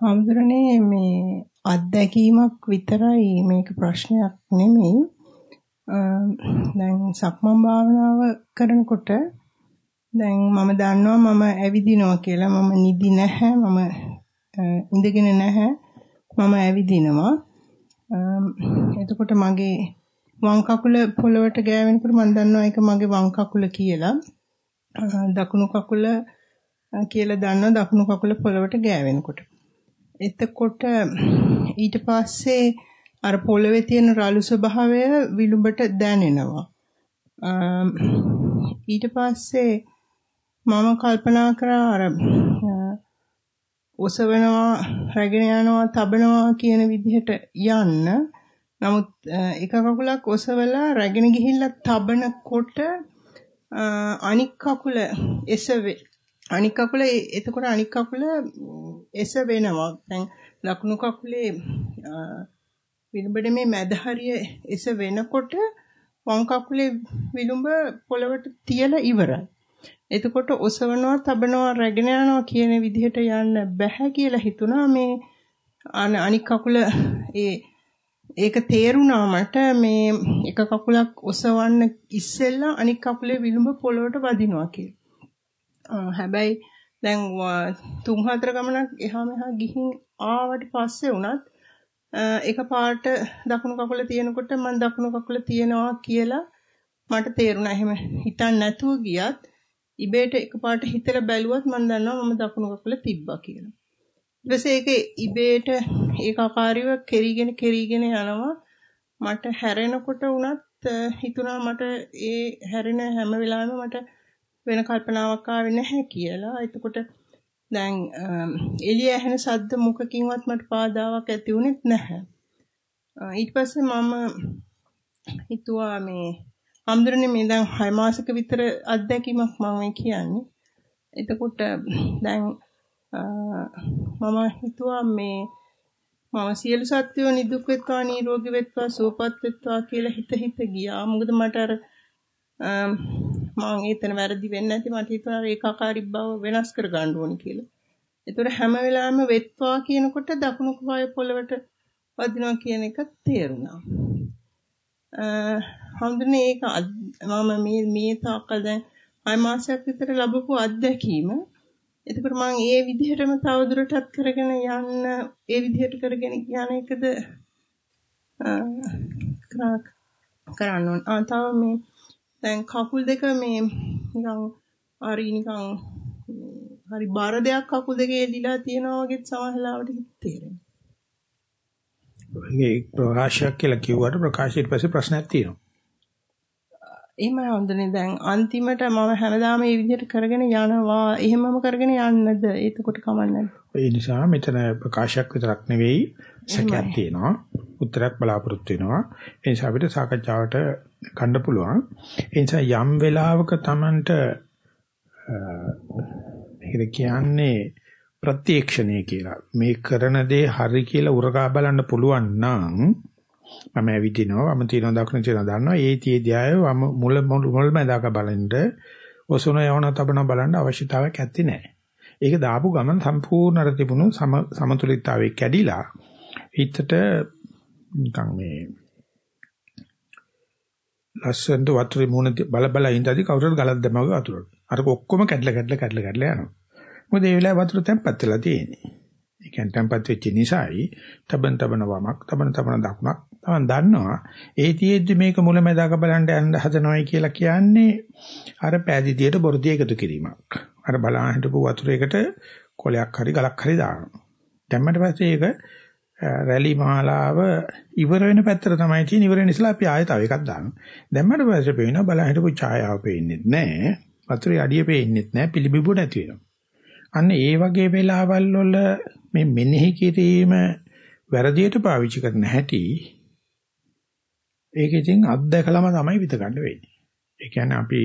හඳුරන්නේ මේ අත්දැකීමක් විතරයි මේක ප්‍රශ්නයක් නෙමෙයි. දැන් සක්මන් භාවනාව කරනකොට දැන් මම දන්නවා මම ඇවිදිනවා කියලා. මම නිදි නැහැ. මම ඉඳගෙන නැහැ. මම ඇවිදිනවා. එතකොට මගේ වම් කකුල පොළවට ගෑවෙනකොට මම දන්නවා ඒක මගේ වම් කකුල කියලා. දකුණු කකුල කියලා දන්නවා දකුණු කකුල පොළවට ගෑවෙනකොට. එතකොට ඊට පස්සේ අර පොළවේ තියෙන රළු ස්වභාවය විලුඹට දැනෙනවා. ඊට පස්සේ මම කල්පනා කරා අර ඔසවනවා, රැගෙන යනවා, තබනවා කියන විදිහට යන්න. නමුත් එක කකුලක් ඔසවලා රැගෙන ගිහිල්ලා තබනකොට අනික් කකුල එසවේ අනික් කකුල එතකොට අනික් කකුල එස වෙනවා. දැන් ලකුණු කකුලේ විලුඹට මේ මැද හරිය එස වෙනකොට වම් කකුලේ විලුඹ පොළවට තියලා ඉවරයි. එතකොට ඔසවනවා, තබනවා, රැගෙන යනවා කියන විදිහට යන්න බෑ කියලා හිතුණා මේ අනික් කකුල ඒ ඒක තේරුණා මට මේ එක කකුලක් ඔසවන්න ඉස්සෙල්ලා අනික් කකුලේ විලුඹ පොළවට වදිනවා කියලා. හැබැයි දැන් තුන් හතර ගමනක් එහා මෙහා ගිහින් ආවට පස්සේ උනත් එක පාට දකුණු කකුල තියෙනකොට මම දකුණු කකුල තියනවා කියලා මට තේරුණා. එහෙම හිතන්නේ නැතුව ගියත් ඉබේට එකපාරට හිතලා බැලුවත් මම දන්නවා මම දකුණු කකුල තිබ්බා කියලා. ඊට පස්සේ ඒක ඉබේට ඒකාකාරීව කෙරීගෙන කෙරීගෙන යනවා. මට හැරෙනකොට වුණත් හිතුණා මට ඒ හැරෙන හැම වෙලාවෙම මට වෙන කල්පනාවක් ආවේ නැහැ කියලා. එතකොට දැන් එළිය ඇහෙන සද්ද මුඛකින්වත් මට පාදාවක් ඇති වුණෙත් නැහැ. ඊට පස්සේ මම හිතුවා මේ හම්දුරනේ මේ දැන් 6 මාසක විතර අත්දැකීමක් මම කියන්නේ. එතකොට දැන් මම හිතුවා මේ මම සියලු සත්වෝ නිදුක් වෙත්වා නිරෝගී වෙත්වා සුවපත් වෙත්වා කියලා හිත හිත ගියා. මොකද මට අර මම එතන වැරදි වෙන්නේ නැති මට හිතුණා ඒකාකාරී බව වෙනස් කර ගන්න ඕනි කියලා. ඒතර හැම වෙලාවෙම වෙත්වා කියනකොට දකුණු පාය පොළවට වදිනවා කියන එක තේරුණා. අ හඳුනේ ඒක මම මේ මේ තාක්කල් දැන් අය මාසයක් විතර ලැබපු අත්දැකීම. එතකොට මම ඒ විදිහටම තවදුරටත් කරගෙන යන්න ඒ විදිහට කරගෙන යන එකද කරන්න ඕන. ආ තව මේ දැන් කකුල් දෙක මේ නිකන් හරි නිකන් හරි බර දෙයක් කකුල් දෙකේ එල්ලලා තියෙනවා වගේ සමහරවිට තේරෙනවා. ඒ ප්‍රකාශයක් කියලා කිව්වට ප්‍රකාශයට පස්සේ ප්‍රශ්නයක් තියෙනවා. එහෙමයි හොඳනේ දැන් අන්තිමට මම හැමදාම මේ විදිහට කරගෙන යනවා. එහෙමම කරගෙන යන්නද? එතකොට කමන්නේ ඒ නිසා මෙතන ප්‍රකාශයක් විතරක් නෙවෙයි සැකයක් තියෙනවා. උත්තරයක් බලාපොරොත්තු වෙනවා. ඒ නිසා අපිට සාකච්ඡාවට ගන්න පුළුවන්. ඒ නිසා යම් වෙලාවක Tamanට මේකද කියන්නේ ප්‍රත්‍යක්ෂණය කියලා. මේ කරන දේ හරි කියලා උරගා බලන්න පුළුවන් නම් මම ඇවිදිනවා වම තියනවා දකුණ තියනවා දන්නවා ඒ තියදී වම මුල මුල මැදක බලන්න ඔසුන යවන තබන බලන්න අවශ්‍යතාවයක් ඇත්තේ නැහැ. ඒක දාපු ගමන් සම්පූර්ණ අර තිබුණු සමතුලිතතාවයේ කැඩිලා හිතට නිකන් මේ ලස්සනට වතුරේ මුණ බල බල ඉඳදී කවුරුහරි ගලක් දැමග වතුරට. අර ඔක්කොම කැඩලා කැඩලා කැඩලා කැඩලා යනවා. මොකද ඒ වෙලාවේ වතුර තැම්පත් වෙලා තියෙන්නේ. ඒ කියන්නේ තැම්පත් වෙච්ච නිසායි තබන තබන වමක් තබන තබන දකුණක් තමන් දන්නවා. ඒ තියෙද්දි මේක මුලැමැදාක බලන්න යන්න හදනවයි කියලා කියන්නේ අර පෑදීදියට බොරදිය එකතු කිරීමක්. අර බලහන් හිටපු වතුරයකට කොලයක් හරි ගලක් හරි දානවා. දැම්මට පස්සේ ඒක රැලි මාලාව ඉවර වෙන පැත්තට තමයි තියෙන ඉවර වෙන ඉස්සලා අපි ආයෙ තව එකක් දානවා. දැම්මට පස්සේ පේනවා බලහන් හිටපු ඡායාව පේන්නේ නැහැ. වතුරේ අඩිය පේන්නේ නැහැ. පිළිබිඹු නැති වෙනවා. අන්න ඒ වගේ වෙලාවල් වල මේ මෙනෙහි කිරීම වැරදියට පාවිච්චි කරන හැටි ඒක ඉතින් අත්දැකලම තමයි විත ගන්න වෙන්නේ. ඒ කියන්නේ අපි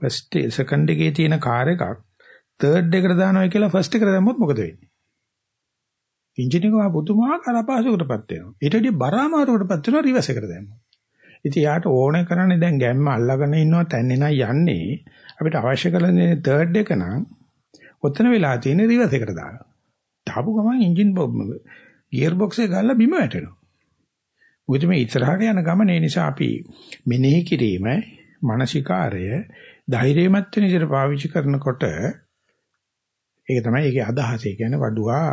ෆස්ට් සෙකන්ඩ් එකේ තියෙන කාර් එකක් තර්ඩ් එකට දානවා කියලා ෆස්ට් එකට දැම්මොත් මොකද වෙන්නේ? එන්ජින් එක පුදුමාකාර අපහසුකටපත් වෙනවා. ඊට වඩා බර අමාරුවකටපත් වෙනවා රිවර්ස් එකට දැම්මොත්. ඉතින් යාට ඕනේ කරන්නේ දැන් ගැම්ම අල්ලගෙන ඉන්නවා තැන්නේ නම් යන්නේ අපිට අවශ්‍ය කරන්නේ තර්ඩ් එක නම් ඔතන වෙලා තියෙන රිවර්ස් එකට දානවා. දාපු ගමන් එන්ජින් ගියර් බොක්ස් එක ගාලා බිම වැටෙනවා. මොකද මේ ඉස්සරහට යන ගමන ඒ නිසා අපි මෙනෙහි කිරීම, මානසිකාරය, ධෛර්යමත් වෙන විදිහට පාවිච්චි කරනකොට ඒක තමයි ඒකේ අදහස. ඒ කියන්නේ වඩුවා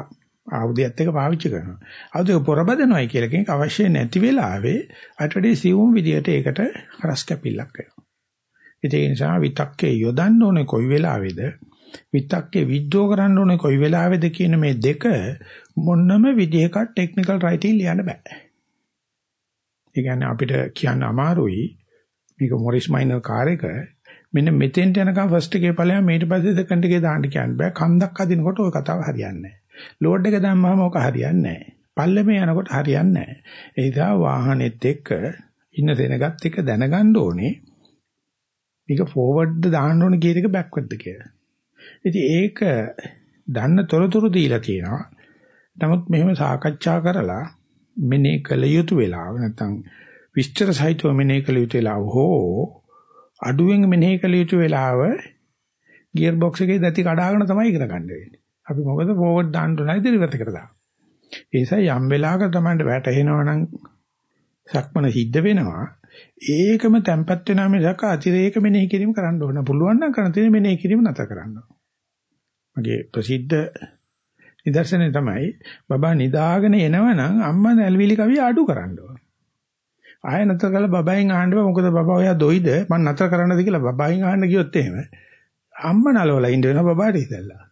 ආයුධයත් එක්ක පාවිච්චි කරනවා. ආයුධය පොරබදනොයි කියලා කෙනෙක් අවශ්‍ය නැති වෙලාවේ අටඩේ සිවුම් විදියට ඒකට රස කැපිල්ලක් වෙනවා. ඒ නිසා විතක්කේ යොදන්න ඕනේ කොයි වෙලාවේද විතක්කේ විද්දෝ කරන්න ඕනේ කොයි වෙලාවේද කියන මේ දෙක මොන්නම විදිහකට ටෙක්නිකල් රයිටින් ලියන්න බෑ. ඒ කියන්නේ අපිට කියන්න අමාරුයි මේක මොරිස් මයිනර් කාර් එක මෙන්න මෙතෙන්ට යනකම් ෆස්ට් එකේ ඵලයන් ඊට පස්සේ සෙකන්ඩ් එකේ දාන්න කියන්න බෑ. කන්දක් අදිනකොට ওই කතාව හරියන්නේ නැහැ. ලෝඩ් එක දැම්මම ඕක හරියන්නේ නැහැ. පල්ලෙමේ යනකොට හරියන්නේ නැහැ. ඒ නිසා වාහනෙත් එක්ක ඉන්න දෙනගත් එක දැනගන්න ඕනේ. මේක ෆෝවර්ඩ්ද දාන්න ඕනේ කියන එක බෑක්වර්ඩ්ද කියලා. ඉතින් ඒක දන්න තොරතුරු දීලා තියෙනවා. නමුත් මෙහෙම සාකච්ඡා කරලා මෙනේ කළ යුතු වෙලාව නැත්නම් විස්තර සහිතව මෙනේ කළ යුතු වෙලාව හෝ අඩුවෙන් මෙනෙහි කළ යුතු වෙලාව ගියර් බොක්ස් එකේ දැති කඩාගෙන තමයි ඉගෙන ගන්න වෙන්නේ. අපි මොකද ෆෝවර්ඩ් දාන්න උනායි දිරිවට එකට දාන්න. ඒ නිසා යම් වෙලාවක තමයි වැටෙනවා නම් සක්මන සිද්ධ වෙනවා. ඒකම තැම්පත් වෙනා මිසක අතිරේක මෙනෙහි කිරීම කරන්න ඕන. පුළුවන් නම් කරන තේ මෙනෙහි කිරීම නැතර කරන්න. මගේ ප්‍රසිද්ධ නිදර්ශනය තමයි බබා නිදාගෙන එනවනම් අම්මා නැල්විලි කවිය අඩු කරන්න ඕන. ආය නතර කරලා බබායින් අහන්න බෑ මොකද බබා ඔයා දොයිද මං නතර කරන්නද කියලා බබායින් අහන්න ගියොත් එහෙම අම්මා නලවලා ඉන්න වෙනවා බබාට ඉතල්ලා.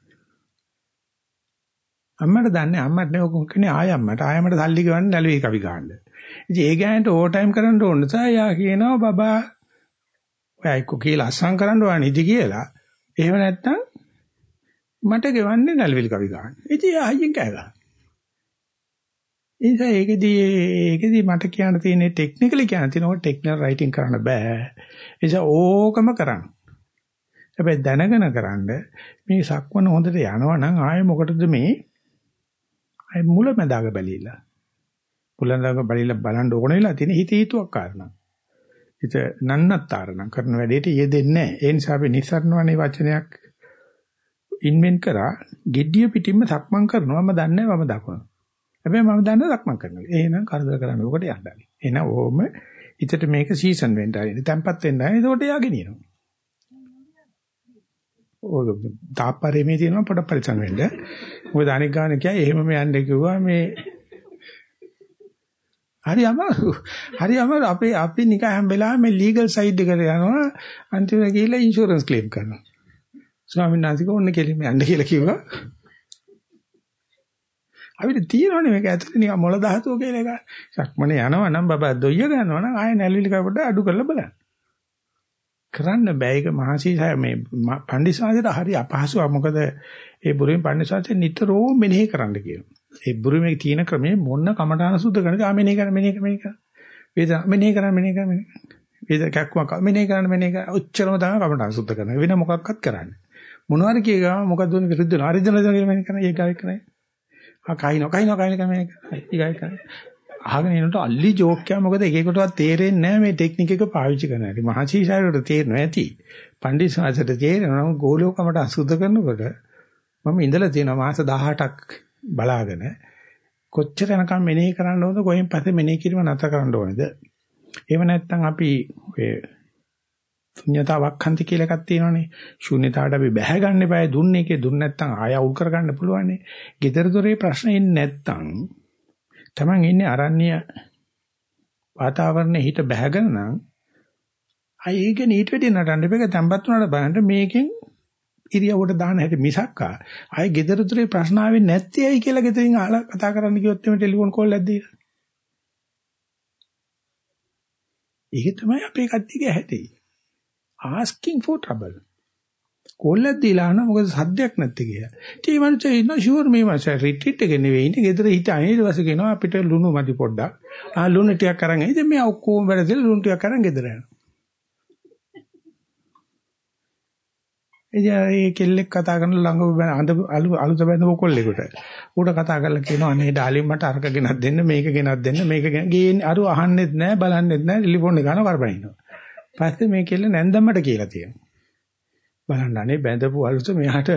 අම්මට දන්නේ අම්මට නේ ඔක කියන්නේ ආය අම්මට ආයමට සල්ලි ගවන්න නැලුවේ කවි ගන්න. ඉතින් ඒ ගෑනට ඕවර් ටයිම් කරන්න ඕන නිසා යා කියනවා බබා ඔයා එක්ක කියලා අස්සම් කරන්න ඕන ඉදි කියලා. එහෙම නැත්නම් මට ගෙවන්නේ නැලවිලි කවි ගන්න. ඉතින් ආයෙත් කෑ ගන්න. නිසා ඒකෙදී ඒකෙදී මට කියන්න තියෙන්නේ ටෙක්නිකලි කියන්න තියෙනවා ටෙක්නිකල් රයිටින් කරන්න බෑ. ඒ නිසා ඕකම කරන්න. හැබැයි දැනගෙන කරන්න මේ සක්වන හොඳට යනවා නම් ආයෙ මොකටද මේ ආයෙ මුල මැදාග බැලිලා. මුලඳාග බැලිලා බලන්න ඕන වෙලා තියෙන හිත හේතුවක් කාරණා. හිත නන්නත්තරණ කරන වැඩේට යෙදෙන්නේ නැහැ. ඒ නිසා අපි නිස්සරණවනේ වචනයක් ඉන්වෙන්ට් කරා gediya පිටින්ම සක්මන් කරනවා මම දන්නේ මම දකුණ. හැබැයි මම දන්නේ ලක්මන් කරනවා. එහෙනම් කරදර කරන්න ඕකට යන්නයි. එහෙනම් ඕම හිතට මේක සීසන් වෙන්න ආරින්න. තැම්පත් වෙන්න ආරින්න. ඒකට යා ගෙනියනවා. ඔය තාප්පරේ මේ තියෙනවා පොඩ පරිසම් වෙන්න. මොකද අනික් ගාන කියයි එහෙම මේ යන්නේ කිව්වා මේ හරි අමාරු. හරි අමාරු. අපි අපි නිකන් හැම වෙලාවෙම මේ ලීගල් සයිඩ් එකට යනවා. අන්තිමට ගිහිල්ලා ඉන්ෂුරන්ස් ක්ලේම් කරනවා. ස්වාමීන් වහන්සේ කොහොන්න කෙලින්ම යන්න කියලා කිව්වා. අපිට තියෙනවනේ මේක ඇතුලේ නිකන් මොළ ධාතුව කියලා එක. සක්මනේ යනවා නම් බබා දොయ్య ගන්නවා නම් ආයෙ නැලිලි කපඩ අඩු කරලා බලන්න. කරන්න බෑ ඒක මහසි මේ පණ්ඩිසාදයට හරි අපහසුයි. මොකද ඒ බුරුමේ පණ්ඩිසාදයෙන් නිතරම මෙනෙහි කරන්න කියනවා. ඒ බුරුමේ තියෙන ක්‍රමයේ මොන්න කමඨාන සුද්ධ කරනද ආ මෙනෙහි කරන්න මෙනෙහි කරන්න මෙනෙහි කරන්න. වේද මෙනෙහි කරන්න මෙනෙහි කරන්න වේද කැක්කම මෙනෙහි කරන්න මෙනෙහි කරන්න ඔච්චරම තමයි කමඨාන සුද්ධ කරන්නේ. වෙන මොකක්වත් කරන්නේ. මොනවාරි කියගම මොකද්ද උනේ විරුද්ධ වෙනවා. හරිද නැද්ද කියලා මෙනෙහි කරන්න ඒක ගාවෙක් කරන්නේ. ආ කයින්ව කයින්ව කයින් කමෙන් ඊගයි කරන්නේ. අහගෙන ඉන්නකොට අල්ලි ජෝක් එක මොකද එක එකටවත් තේරෙන්නේ නැහැ මේ ටෙක්නික් එක පාවිච්චි කරන හැටි. මහසි සාරයට තේරෙනවා ඇති. පණ්ඩිත සාසයට තේරෙනවා නම් ගෝලෝකමට අසුද්ධ කරනකොට මම ඉඳලා තියෙනවා මාස 18ක් බලාගෙන කොච්චර යනකම් මෙනෙහි කරන්න ඕනද කොහෙන් පස්සේ මෙනෙහි කිරීම නැතර කරන්න ඕනද? එහෙම නැත්නම් අපි ඔය ශුන්‍යතාවක් හන්ති කියලා එකක් තියෙනවනේ. ශුන්‍යතාවට අපි බැහැ ගන්න එපා. දුන්නේ එකේ දුන්න නැත්නම් ආය අවුල් කරගන්න පුළුවන්නේ. gedara dore ප්‍රශ්න එන්නේ නැත්නම් Taman ඉන්නේ අරණ්‍ය වාතාවරණයේ හිත බැහැගෙන නම් අය ඒක නීට වෙඩි නටන්න එපා. තැම්පත් වුණාට බලන්න මේකෙන් ඉරියව්වට දාන හැටි මිසක්කා ආයේ gedara dore ප්‍රශ්න ආවෙන්නේ නැත්තේ ඇයි කියලා ගෙදරින් අහලා කතා කරන්න කිව්වොත් එමේ ටෙලිෆෝන් කෝල් එකක් දීලා. ඒක තමයි අපේ කට්ටියගේ හැටි. asking for trouble. කෝල්ලක් දීලා අහනවා මොකද සද්දයක් නැත්තේ කියලා. ඉතින් මේ මනුස්සයා ඉන්න ෂුවර් මේ මනුස්සයා රිට්‍රීට් එකේ නෙවෙයි ඉන්නේ ගෙදර හිට අනිත් ඊට කියනවා අපිට ලුණු මදි පොඩ්ඩක්. ආ ලුණු ටිකක් අරන් ඉතින් මේ ඔක්කොම වැඩදලා ලුණු ටිකක් අරන් ගෙදර යනවා. එයා ඒ කෙල්ලෙක් කතා කරන ළඟ අඳ අලුත බැඳපු කොල්ලෙකුට. ඌට කතා කරලා කියනවා අනේ ඩාලින් මට අරක ගෙනත් දෙන්න මේක ගෙනත් දෙන්න මේක ගේන්නේ අරු අහන්නෙත් නැහැ බලන්නෙත් නැහැ ටෙලිෆෝන් එක ගන්න කරපනිනවා. පස්සේ මේ කෙල්ල නැන්දම්මට කියලා තියෙනවා. බලන්න අනේ බැඳපු අලුත මෙයාට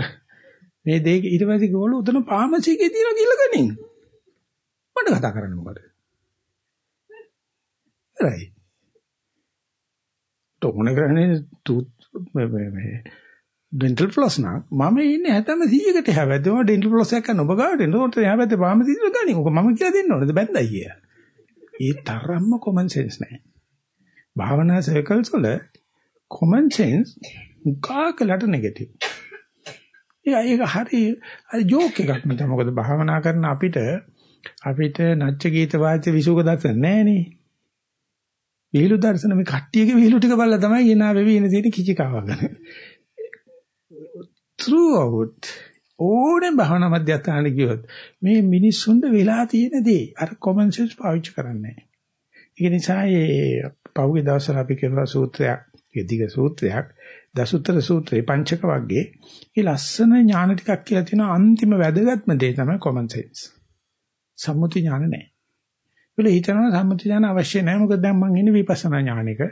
මේ දෙක ඊට පස්සේ ගෝල උතන ෆාමසි එකේ තියලා කියලා ගනින්. මට කතා කරන්න මොකද? right. තෝමන කරන්නේ තුත් මේ මේ ඩෙන්ටල් ෆ්ලොස් නා මම ඉන්නේ හැතම 100කට හැවැද්ද මම ඩෙන්ටල් ෆ්ලොස් එකක් කරන ඔබ ගාවට එනකොට හැවැද්ද පාම දීලා ගනි ඔක මම කියලා දෙන්න ඕනද බැන්දයි කිය. ඒ තරම්ම කොමන් සෙන්ස් නැහැ. භාවනා සර්කල්ස් වල කොමන් සෙන්ස් උකාකලට නෙගටිව්. ඒක ඒක හරි හරි ජෝක් එකක් නේද මොකද භාවනා කරන අපිට අපිට නැච්ච ගීත වාද්‍ය විසුක දර්ශන නැහනේ. විහිළු දර්ශන මේ කට්ටියගේ විහිළු ටික බලලා තමයි ගෙනා වෙවි ඉන තියෙන කිචිකාවගෙන. throughout ඕනේ භවනා මධ්‍යස්ථාන ගියොත් මේ මිනිස්සුන්ට වෙලා තියෙන දේ අර common sense පාවිච්චි කරන්නේ නැහැ. නිසා මේ පහුගිය දවස්වල අපි කරන සූත්‍රයක්, යදිග සූත්‍රයක්, දසුත්තර සූත්‍රේ පංචක වර්ගයේ මේ ලස්සන ඥාන ටිකක් කියලා තියෙන අන්තිම වැදගත්ම දේ තමයි common sense. සම්මුති ඥාන නැහැ. ඒල හිතනවා සම්මුති ඥාන අවශ්‍ය නැහැ මොකද දැන් මං ඉන්නේ විපස්සනා ඥානෙක.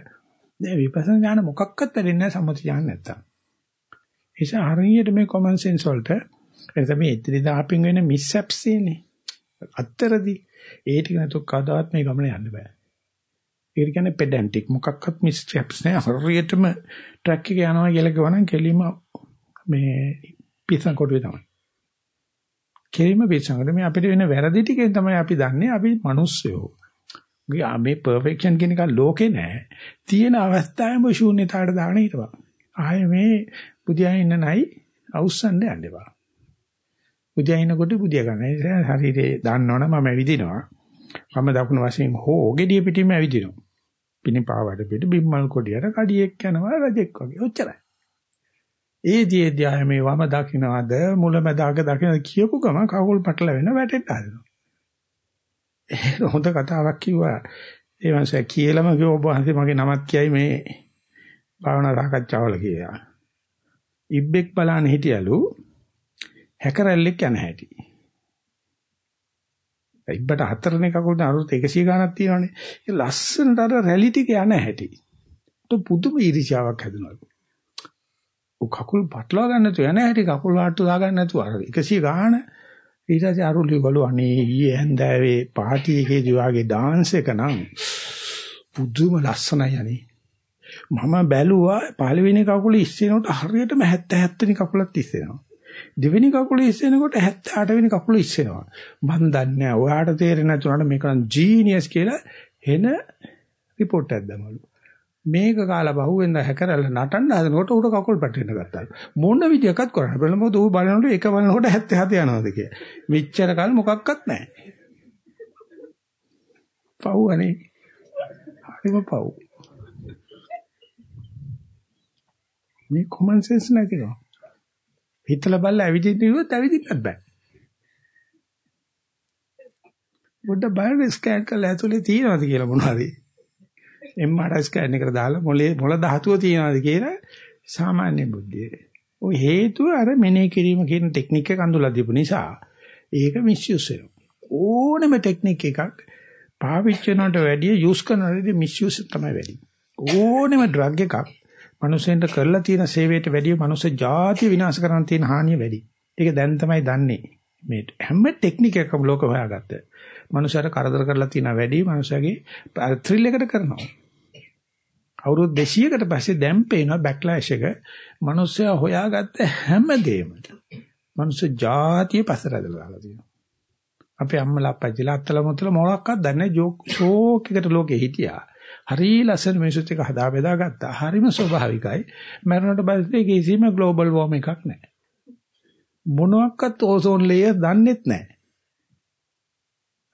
දැන් විපස්සනා ඥාන මොකක්වත් දෙන්නේ නැහැ සම්මුති ඥාන නැත්තම්. නිසා හරියට මේ common sense වලට එතන මේ ඉදිරියට අපින් වෙන mishaps තියෙන්නේ. අත්තරදී ඒ ටික නැතු කවදාවත් මේ ගමන යන්න බෑ. ඒක කියන්නේ pedantic මොකක්වත් mishaps නෑ හරියටම track එක යනවා කියලා කියවනම් කෙලිම මේ පිස්සන් කොටුවේ තමයි. කෙලිම පිස්සන් කොටුවේ මේ අපිට වෙන වැරදි ටිකෙන් තමයි අපි දන්නේ අපි මිනිස්සයෝ. මේ perfection කියන එක ලෝකේ නෑ. තියෙන අවස්ථාවෙම ශූන්‍යතාවට දාගෙන හිටපන්. ආයේ මේ බුදියා ඉන්න නයි අවුස්සන්න යන්න එපා. බුදියා ඉන්නකොට බුදියා ගන්න. ඒ නිසා ශරීරේ දාන්නවනම් මම ඇවිදිනවා. මම දකුණු වශයෙන් හෝ gediya පිටින්ම ඇවිදිනවා. පිටින් පාවඩ පිට බිම්මල් කොඩියට කඩියෙක් යනවා රජෙක් වගේ. ඔච්චරයි. ඒ දියේදී මේ වම දකින්නවද මුලමදාග දකින්නද කියපු ගම කකුල් පටල වෙන වැටෙන්න හදනවා. හොඳ කතාවක් කිව්වා. ඒ වන්සය කියලාම කිව්ව ඔබ වහන්සේ මගේ නමක් කියයි මේ භාවනා සාකච්ඡාවල කියලා. ඉබ්බෙක් බලන්න හිටියලු හැකරැල්ලෙක් යන හැටි. ඉබ්බට හතරනේ කකුල් අරුත් 100 ගණක් තියෙනවානේ. ඒ ලස්සනට අර රැලි ටික යන හැටි. તો පුදුම ඊර්ෂ්‍යාවක් හැදුනලු. ඔය කකුල් පටලවා ගන්න නැතුව යන හැටි කකුල් වාට්ටු දා ගන්න නැතුව අර 100 ගාන ඊට පස්සේ අරුලි ගලු අනේ ඊයේ හැන්දෑවේ පාටි එකේදී වාගේ ඩාන්ස් එක නම් පුදුම ලස්සනයි අනේ. මම බැලුවා පළවෙනි කකුල ඉස්සෙනකොට හරියටම 77 වෙනි කකුලත් ඉස්සෙනවා. දෙවෙනි කකුල ඉස්සෙනකොට 78 වෙනි කකුල ඉස්සෙනවා. මන් දන්නේ නැහැ. ඔයාට තේරෙන්නේ නැතුනට මේක නම් ජීනියස් කියලා එන report එකක් දැමලු. මේක කාලා බහුවෙන්ද හැකරලා නටන්න හදනකොට උඩ කකුල් පැටෙන්න ගත්තා. මොන විදියකත් කරන්න බැල මොකද ඌ බලනකොට එක බලනකොට 77 යනවාද කියලා. මෙච්චර කල් මොකක්වත් නැහැ. පව් අනේ. හරිම පව්. මේ common sense නැතිව. හිතලා බලලා ඇවිදින්න ඉුවොත් ඇවිදින්නත් බෑ. පොඩ්ඩ බලන්න ස්කෑන් කරලා ඇතුලේ තියෙනවද කියලා මොනවද? MRI ස්කෑන් එකට දාලා මොලේ මොළ ධාතුව තියෙනවද කියලා සාමාන්‍ය බුද්ධිය. ওই හේතුව අර මෙනේ කිරීම කියන ටෙක්නික් එක අඳුලා දීපු නිසා ඒක මිස්යුස් වෙනවා. ඕනම ටෙක්නික් එකක් පාවිච්චි කරනට වැඩිය යූස් කරනට මිස්යුස් තමයි වැඩි. ඕනම ඩ්‍රග් එකක් මිනිසෙන්ට කරලා තියෙන සේවයට වැඩිය මිනිස්සු ජාතිය විනාශ කරන්න තියෙන හානිය වැඩි. ඒක දැන් තමයි දන්නේ. මේ හැම ටෙක්නික් එකකම ලෝක හොයාගත්ත. මිනිසාර කරදර කරලා තියෙන වැඩි මිනිසාගේ ත්‍රිල් එකට කරනවා. අවුරුදු 200කට පස්සේ දැන් පේනවා බෑක්ලෑෂ් එක. මිනිස්සයා හොයාගත්ත හැමදේම. මිනිස්සු ජාතිය පස්සරදලා දාලා තියෙනවා. අපේ අම්මලා අප්පච්චිලා අත්තලා මුත්තලා මොනක්වත් දන්නේ නැහැ ජෝක් ෂෝක් එකට ලෝකෙ හිටියා. හරි ලස්සන මිනිස්සුත් එක්ක හදා බෙදා ගත්තා. හරිම ස්වභාවිකයි. මරණයට පස්සේ කිසිම ග්ලෝබල් වෝම් එකක් නැහැ. මොනවාක්වත් ඕසෝන් ලේයර් දන්නෙත් නැහැ.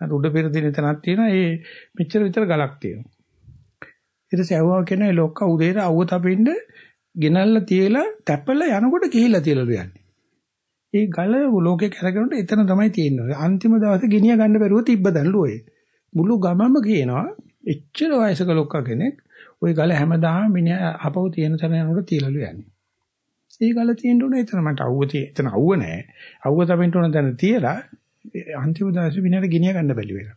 අර උඩ පෙර දින තනක් තියෙනවා. ඒ මෙච්චර විතර ගලක් තියෙනවා. ඊට පස්සේ අවුවා කියන ලොක්ක උදේට අවුව තපින්න ගෙනල්ලා තියලා තැපලා යනකොට ගිහිල්ලා තියලලු යන්නේ. ඒ ගල ලෝකේ කරගෙනට එතන තමයි තියෙන්නේ. අන්තිම දවසේ ගෙනිය ගන්න බැරුව තිබ්බදන්ලු ඔය. මුළු ගමම කියනවා එච්චර වයසක ලොක්කා කෙනෙක් ওই ගල හැමදාම මිනිහා අපව තියෙන තැන යනකොට තියලලු යන්නේ. ඒ ගල තියෙන්න උනේ එතන මට අවුව තියෙ. එතන අවුව නැහැ. අවුව තබෙන්න උන තැන තියලා අන්තිම දවසේ මිනිහට ගෙනිය ගන්න බැලි වෙලා.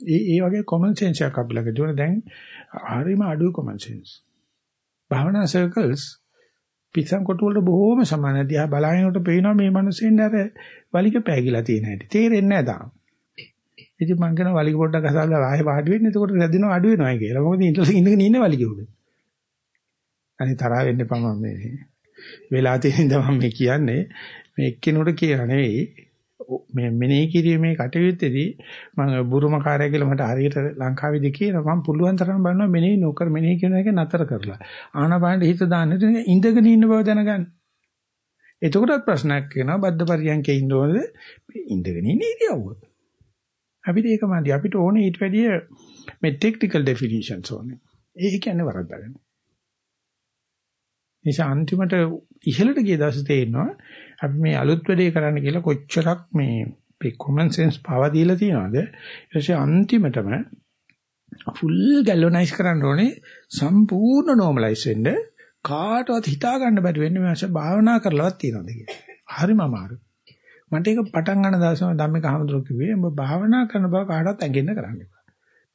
ඒ ඒ වගේ common sense එකක් අපි ළඟ තියෙන දැන් හරිම අඩුයි common sense. භාවනා circles පිස්සන් කොටු වලට බොහොම සමාන දිහා බලහිනකොට පේනවා මේ මිනිස්සෙන් අර වලිග පෑගිලා තියෙන හැටි. තේරෙන්නේ නැහැ තාම. ඉතින් මං කියන වලිග පොඩ්ඩක් අසල්ලා ආයෙ වාඩි වෙන්න එතකොට රැදිනවා අඩු වෙනවා කියලා. මොකද ඉඳලා ඉඳගෙන ඉන්නේ වලිග උඩ. අනේ තරහ වෙන්න එපා මම මේ වෙලා තියෙන ඉඳ මම මේ කියන්නේ මේ එක්කිනුට කියලා නෙවෙයි මේ මෙනෙහි කිරීමේ කටයුත්තේදී මම බුරුම කාර්යය කියලා මට හරියට ලංකාවේදී කියනවා මම පුළුවන් තරම් බලනවා මෙනෙහි නොකර මෙනෙහි කියන එක නතර කරලා ආනාපානෙ හිත දාන්න ඉඳගෙන ඉන්න බව දැනගන්න. එතකොටත් ප්‍රශ්නයක් වෙනවා බද්ද පරියන්කේ ඉන්න ඕනද ඉඳගෙන ඉන්න ඉරියව්ව. අපිට ඒක මදි අපිට ඕනේ ඊට වැඩිය මේ ටෙක්නිකල් ඩෙෆිනිෂන්ස් ඕනේ. ඒ කියන්නේ වරද්දාගන්න. නිසා අන්තිමට ඉහළට ගිය දවසේ තේරෙනවා අපි මේ අලුත් වැඩේ කරන්න කියලා කොච්චරක් මේ මේ common sense පාවා දීලා තියනවාද ඊට පස්සේ අන්තිමටම ෆුල් ගැලොනයිස් කරන්න ඕනේ සම්පූර්ණ normalize වෙන්න කාටවත් හිතා ගන්න බැරි වෙන්නේ මාස භාවනා කරලවත් තියනවාද කියලා. හරිම අමාරු. මට ඒක පටන් ගන්න දවසම ධම්මික හමුදුර කිව්වේ ඔබ භාවනා කරන බව කාටවත් ඇඟෙන්න කරන්න එපා.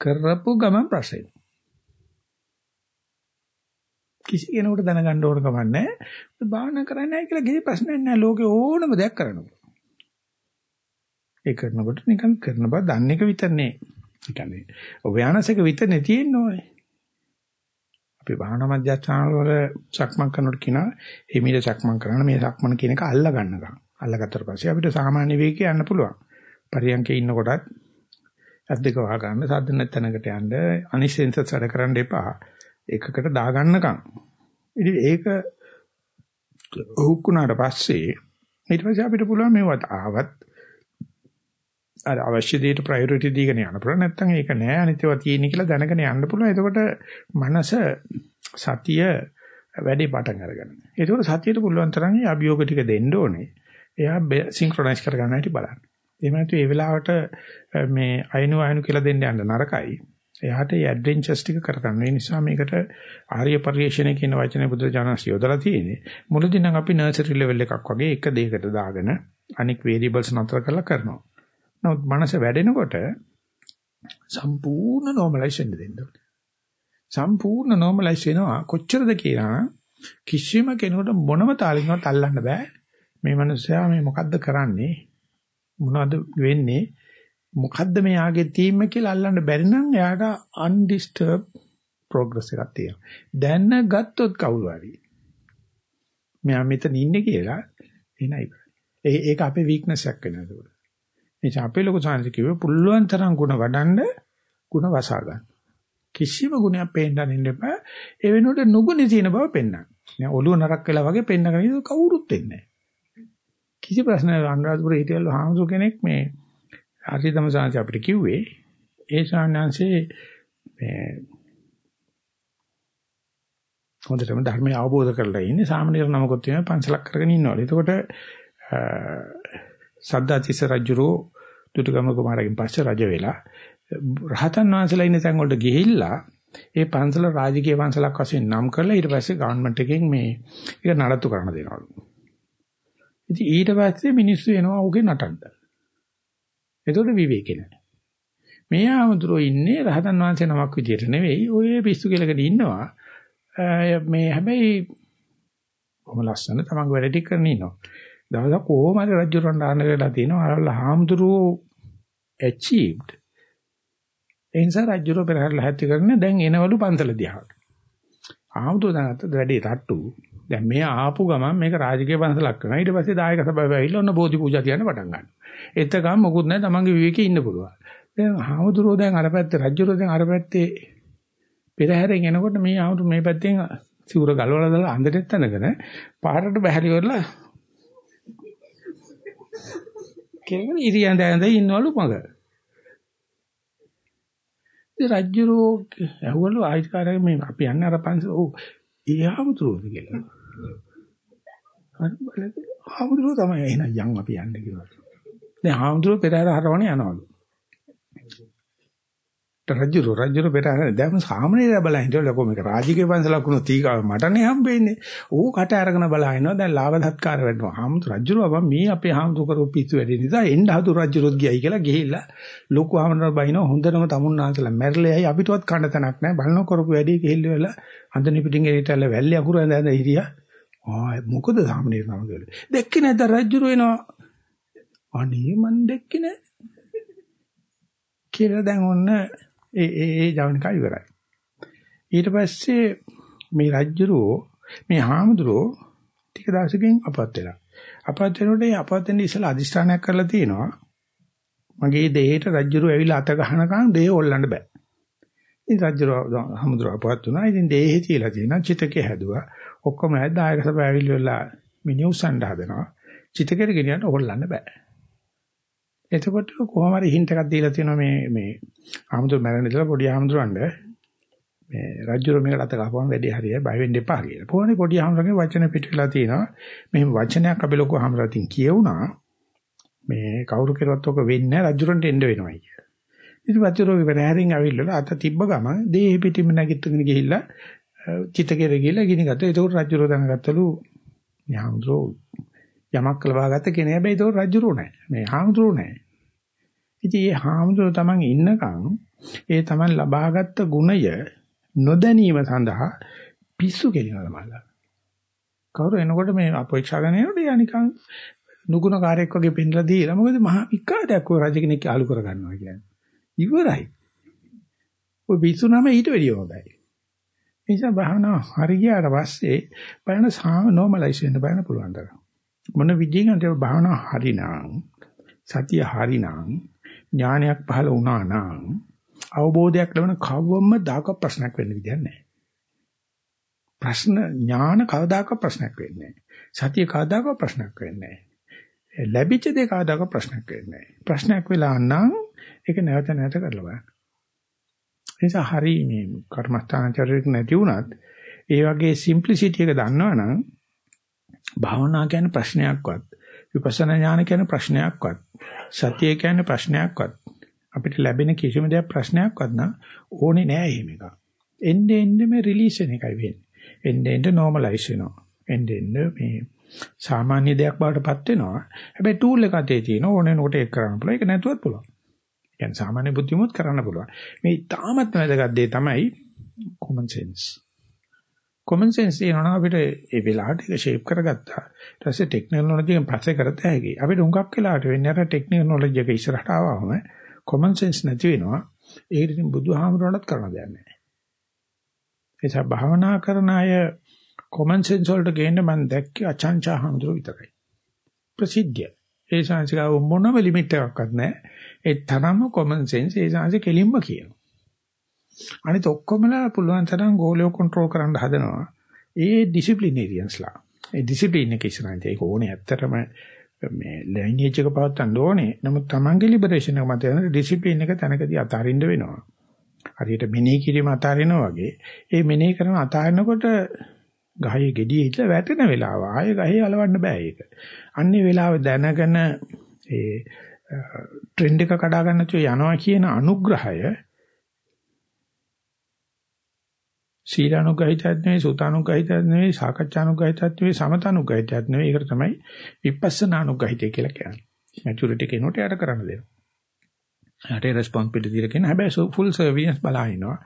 කරපු ගමන් ප්‍රශ්නේ. කිසි කෙනෙකුට දැනගන්න ඕන කමක් නැහැ. භාවනා කරන්නේ නැහැ කියලා කිසි ප්‍රශ්නයක් නැහැ. ලෝකේ ඕනම දෙයක් කරනවා. ඒ කරනකොට නිකන් කරන බව දන්න එක විතරනේ. ඒ කියන්නේ ඔබයානසක විතරනේ තියෙන්න ඕනේ. අපි භාවනා මධ්‍යස්ථාන වල සක්මන් කරනකොට කියනවා එමිල සක්මන් කරන්න මේ සක්මන් කියන එක අල්ල ගන්නකම්. අල්ලගත්තට පස්සේ අපිට සාමාන්‍ය වේගය යන්න පුළුවන්. පරියන්කේ ඉන්නකොටත් ඇස් දෙක වහ ගන්න සද්ද නැතනකට යන්න අනිසෙන්සස් වැඩ කරන්න එපා. එකකට දාගන්නකම්. ඉතින් ඒක හුක්ුණාට පස්සේ ඊට පස්සේ අපිට පුළුවන් මේවත් ආවත් අර අවශ්‍ය දෙයට ප්‍රයොරිටි දීගෙන යන්න පුළුවන් නැත්නම් ඒක නෑ අනිත්‍යව තියෙන කියලා දැනගෙන යන්න පුළුවන්. එතකොට මනස සතිය වැඩි පටන් අරගන්න. ඒකෝට සතියට පුළුවන් තරම් අභියෝග ටික දෙන්න ඕනේ. එයා සින්ක්‍රොනයිස් කරගන්න හැටි බලන්න. එහෙම නැත්නම් ඒ වෙලාවට මේ අයනු අයනු කියලා දෙන්න යන්න නරකයි. එයාට මේ ඇඩ්වෙන්චර්ස් ටික කරගන්න. ඒ නිසා මේකට ආර්ය පරිශ්‍රණය කියන වචනේ බුදුරජාණන් යොදලා තියෙන්නේ. මුලදී නම් අපි නර්සරි ලෙවල් එකක් වගේ එක දෙයකට දාගෙන අනික් වේරියබල්ස් නතර කරලා කරනවා. නමුත් මනස වැඩෙනකොට සම්පූර්ණ normalize වෙන්න දෙන්න ඕනේ. සම්පූර්ණ normalize වෙනවා කොච්චරද කියලා කිසිම කෙනෙකුට මොනම තාලකින්වත් අල්ලන්න බෑ. මේ මනුස්සයා මේ මොකද්ද කරන්නේ? මොනවද වෙන්නේ? මොකද්ද මෙයාගේ තීම කියලා අල්ලන්න බැරි නම් එයාට undisturbed progress එකක් තියෙනවා. දැනගත්තොත් කවුරු හරි මෙයා මෙතන ඉන්නේ කියලා එනයි. ඒ ඒක අපේ weakness එකක් වෙනවා ඒක. එනිසා අපේ ලොකු සාංශ කිව්වේ පුළුවන් තරම් ಗುಣ වඩන්න ಗುಣ වසා ගන්න. කිසිම ගුණයක් පේන්න දෙන්න එපා. ඒ වෙනුවට නුගුණේ තියෙන බව පෙන්වන්න. දැන් ඔළුව නරක් වෙලා වගේ පෙන්නගෙන ඉඳ කවුරුත් වෙන්නේ නැහැ. කිසි ප්‍රශ්නයක් අනුරාධපුරේ හිටියලු හාමුදුර කෙනෙක් මේ ආර්යතම සාංශ අපිට කිව්වේ ඒ ශාන්‍යංශේ මේ හොඳටම ධර්මය අවබෝධ කරලා ඉන්නේ සාමාන්‍ය නමකුත් තියෙනවා පන්සලක් කරගෙන ඉන්නවලු. එතකොට සද්දාතිස්ස රජුරෝ දුටුගම කුමාරගෙන් පස්සේ රජ වෙලා රහතන් වහන්සේලා ඉන්න තැන් වලට ගිහිල්ලා ඒ පන්සල රාජකීය පන්සලක් වශයෙන් නම් කරලා ඊට පස්සේ ගවර්න්මන්ට් එකෙන් මේ ඒක නඩත්තු කරන්න දෙනවලු. ඉතින් ඊට පස්සේ මිනිස්සු එනවා උගේ නටන්න. එතකොට විවේකේ නැහැ. මේ ආමතුරෝ ඉන්නේ රහතන් වහන්සේ නමක් විදියට නෙවෙයි ඔය පිස්සු කෙලකට ඉන්නවා. මේ හැබැයි කොහොම ලස්සන තමන්ගේ වැඩ ටික කරගෙන ඉන්නවා. දවසක් කොහොම හරි රජුරන් ආන වෙලා තියෙනවා. අරලා හාමුදුරුවෝ achieved. ඒ නිසා රජුරෝ පෙරහැරලා හැටි කරන්නේ දැන් එනවලු පන්සල දිහාට. ආමුදෝ දැනත් වැඩි රට්ටු. දැන් මේ ආපු ගමන් මේක රාජකීය පන්සලක් කරනවා. ඊට පස්සේ දායක සභාව ඇවිල්ලා ඔන්න බෝධි පූජා තියන්න පටන් ගන්නවා. එතකම් මොකුත් නැහැ තමන්ගේ විවේකේ ඉන්න පුළුවන්. දැන් ආමුදුරෝ දැන් අර පැත්තේ රජුරෝ දැන් අර පැත්තේ පෙරහැරෙන් එනකොට මේ ආමුතු මේ පැත්තෙන් සිවුර ගලවලා දාලා අඳටත් තනගෙන පාරට බහැරි වෙලා කෙනෙක් ඉරියඳ ඇඳ ඉන්නවලු මග. ඉතින් රජුරෝ ඇහුවලු ආයිකාරය මේ අපි යන්නේ අර පන්ස ඔව් ඊහාමුතුරුද කියලා. හරි බලන්න ආමුතුරුව තමයි එහෙනම් යන් අපි යන්නේ කියලා. දැන් ආමුතුරුව පෙරහැර හරවන්නේ යනවලු. රජුරෝ රජුරෝ පෙරහැර දැන් සාමාන්‍යයෙන් බලන හිටියල ලොකෝ මේක රාජකීය පන්සලක් වුණොත් තීකාව මටනේ හම්බෙන්නේ. ඌ කට අරගෙන බලහිනවා දැන් ලාභ සත්කාර වෙනවා. හාමුදුර රජුරෝ අපා මේ අපේ හාමුදුර කරපු පිස්සු වැඩි නිසා එන්න හදු රජුරොත් ගියයි කියලා ගිහිල්ලා ලොකු හාමුදුර බයිනෝ හොඳටම තමුන්නාන්සලා මැරලෙයි අපිටවත් කන්න තැනක් නැහැ. බලන කරපු වැඩි ගිහිල්ලා වෙලා අඳනි පිටින් එළිටල වැල්ලේ අකුර ඇඳ ඇඳ හිටියා. ආ මොකද සාමණේර නම කියලා. දැක්කේ නැද්ද රජුරු එනවා. අනේ මන් දැක්කේ නෑ. කියලා දැන් ඔන්න ඒ ඒ ඒ ජවනිකා ඉවරයි. ඊට පස්සේ මේ රජුරෝ මේ හාමුදුරෝ ටික දවසකින් අපවත් වෙලා. අපවත් වෙනකොට ඒ අපවත් වෙන්න ඉස්සලා අදිෂ්ඨානයක් කරලා තියෙනවා. මගේ දෙහෙට රජුරෝ ඇවිල්ලා අත ගහනකම් දෙය ඔල්ලන්න බෑ. ඉතින් රජුරෝ හාමුදුරෝ අපවත් වුණා. ඉතින් දෙහෙ තියලා තියෙනවා චිතකේ හැදුවා. ඔක්කොම ඇදායක සබ ඇවිල්ලා මිනිස්සුන්ට හදනවා. චිතකේ ගෙනියන්න ඔල්ලන්න බෑ. එතකොට කොහොම හරි හින්ට් එකක් දීලා තියෙනවා මේ මේ ආමුදුර මැරෙන ඉතලා පොඩි ආමුදුරන්ඩ මේ රජුර මේකට අත ගහපුවම වැඩි හරියයි බය වෙන්න එපා කියලා. කොහොමද පොඩි ආමුදුරගේ වචන පිට වෙලා තියෙනවා. මේ වචනයක් අපි ලොකු ආමුදුරටින් කියවුණා. මේ කවුරු කෙරුවත් ඔක වෙන්නේ රජුරන්ට එන්න වෙනවයි කියලා. ඉතින් රජුර ඉවරහැරින් අවිල්ලලා අත තිබ්බ ගම දේ පිටිම නැගිටගෙන ගිහිල්ලා චිතකෙර ගිහිල්ලා ගිනි ගත්තා. ඒකෝට රජුර දැනගත්තලු ඥාම්ද්‍රෝ යමක් කළවාගත්ත කෙනේ හැබැයි ඒක රජුරු නෑ. මේ හාමුදුරු නෑ. ඉතින් මේ හාමුදුරු තමන් ඉන්නකම් ඒ තමන් ලබාගත් ගුණය නොදැනීම සඳහා පිස්සු කෙලිනවා මල්ලා. කවුරු එනකොට මේ අපේක්ෂා ගන්න යනකොට යා නිකන් නුගුණ කාර්යයක් වගේ පෙන්ලා දීලා මොකද මහා විකාරයක් ඔය රජ කෙනෙක් ආලු කර ගන්නවා කියන්නේ. ඉවරයි. ඔය පිස්සු නම ඊට වැඩිය හොඳයි. නිසා භාවනාව හරියට පස්සේ බලන සාම නෝමලයිස් වෙන්න බලන්න පුළුවන් තරම්. මොන විදිහකින්ද භාවනා හරිනම් සතිය හරිනම් ඥානයක් පහළ වුණා නම් අවබෝධයක් ලැබෙන කවවම දාක ප්‍රශ්නයක් වෙන්න විදියක් නැහැ. ප්‍රශ්න ඥාන කවදාක ප්‍රශ්නයක් වෙන්නේ නැහැ. සතිය කවදාක ප්‍රශ්නයක් වෙන්නේ නැහැ. ලැබිච්ච දේ කවදාක ප්‍රශ්නයක් වෙන්නේ නැහැ. ප්‍රශ්නයක් වෙලා නම් ඒක නැවත නැවත කරලා බලන්න. නිසා හරි මේ කර්මස්ථානචරයක් නැති වුණත් ඒ වගේ සිම්ප්ලිසිටි එක දන්නවනම් භාවනා කියන්නේ ප්‍රශ්නයක්වත් විපස්සනා ඥාන කියන්නේ ප්‍රශ්නයක්වත් සතිය කියන්නේ ප්‍රශ්නයක්වත් අපිට ලැබෙන කිසිම දෙයක් ප්‍රශ්නයක්වත් නම් ඕනේ නෑ එහෙම එකක්. එන්නේ එන්නේ මේ රිලීස් වෙන එකයි වෙන්නේ. එන්නේ එන්නේ normalize වෙනවා. එන්නේ එන්නේ මේ සාමාන්‍ය දෙයක් බවටපත් වෙනවා. හැබැයි ටූල් එක අතේ තියෙන ඕනේ නෝට ඒක කරන්න පුළුවන්. ඒක නැතුවත් පුළුවන්. කියන්නේ සාමාන්‍ය බුද්ධිමුත් කරන්න පුළුවන්. මේ තාමත් වැදගත් දේ තමයි common sense. common sense එනවා අපිට ඒ වෙලාවට ඒක shape කරගත්තා. ඊට පස්සේ technology එකෙන් පස්සේ කරත හැකි. අපිට හුඟක් වෙලාවට වෙන්නේ අර technology එක ඉස්සරහට ආවම common sense නැති වෙනවා. ඒක ඉතින් බුදුහාමුදුරණත් කරන්න දෙයක් නැහැ. එසා භාවනා කරන අය common sense වලට ගේන්න මම දැක්කේ අචංචා හාමුදුරුව විතරයි. ප්‍රසිද්ධ. ඒ සංසිකාව මොනම ලිමිට් එකක්වත් නැහැ. ඒ තරම්ම common sense ඒ සංසික කෙලින්ම කියනවා. අනිත ඔක්කොමලා පුළුවන් තරම් ගෝලියෝ කන්ට්‍රෝල් කරන්න හදනවා. ඒ ඩිසිප්ලිනේරියන්ස්ලා. ඒ ඩිසිප්ලින් එක ඉස්සරහින් ඒක ඕනේ ඇත්තටම මේ ලැන්ග්වේජ් එක පවත්වන්න ඕනේ. නමුත් Tamange liberation එක මත යන ඩිසිප්ලින් එක තැනකදී අතාරින්න වෙනවා. හරියට මෙනෙහි කිරීම අතාරිනවා වගේ. ඒ මෙනෙහි කරන අතාරිනකොට ගහේ gediye හිටලා වැටෙන වෙලාව ආයෙ ගහේ අලවන්න බෑ ඒක. අන්නේ වෙලාව දැනගෙන ඒ ට්‍රෙන්ඩ් එක කඩා ගන්න යනවා කියන අනුග්‍රහය සීලානුගහිතත් නෙවෙයි සුතානුගහිතත් නෙවෙයි සාකච්ඡානුගහිතත් නෙවෙයි සමතනුගහිතත් නෙවෙයි ඒකට තමයි විපස්සනානුගහිතය කියලා කියන්නේ. මැචුරිටි කෙනොට යට කරන්න දෙනවා. යට රෙස්පොන්සිබිලිටි දීලා කියන හැබැයි ෆුල් සර්වියන්ස් බලා ඉනවා.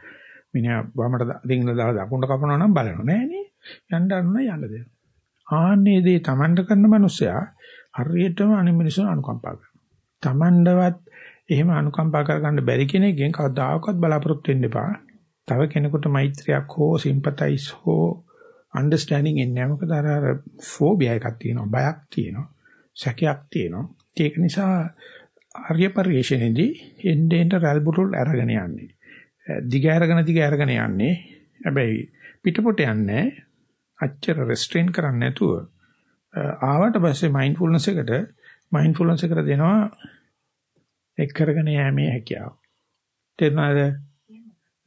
මිනිහා වමට දින්න දාලා දකුණට කපනවා නම් බලනවා නෑනේ. යන්න අන්න යන්න දෙනවා. ආන්නේ දේ Tamanට කරන මිනිස්සයා හරියටම අනිත් මිනිස්සුන් අනුකම්පා කරනවා. Tamanඩවත් එහෙම අනුකම්පා කරගන්න බැරි කෙනෙක්ගෙන් කවදාකවත් බලාපොරොත්තු වෙන්න එපා. තව කෙනෙකුට මෛත්‍රියක් හෝ සිම්පතයිස් හෝ අන්ඩර්ස්ටෑන්ඩින් එන්නේ මොකද අර අර ෆෝබියා එකක් තියෙනවා බයක් තියෙනවා සැකයක් තියෙනවා ඒක නිසා ආර්ය පරිශ්‍රණයේදී එන්නේ එන්න රල්බුරුල් අරගෙන යන්නේ දිග අරගෙන දිග අරගෙන යන්නේ හැබැයි පිටපොට යන්නේ අච්චර රෙස්ට්‍රේන් කරන්නේ නැතුව ආවට පස්සේ මයින්ඩ්ෆුල්නස් එකට මයින්ඩ්ෆුල්නස් එකට දෙනවා එක් කරගෙන යෑමේ හැකියාව තේරුණාද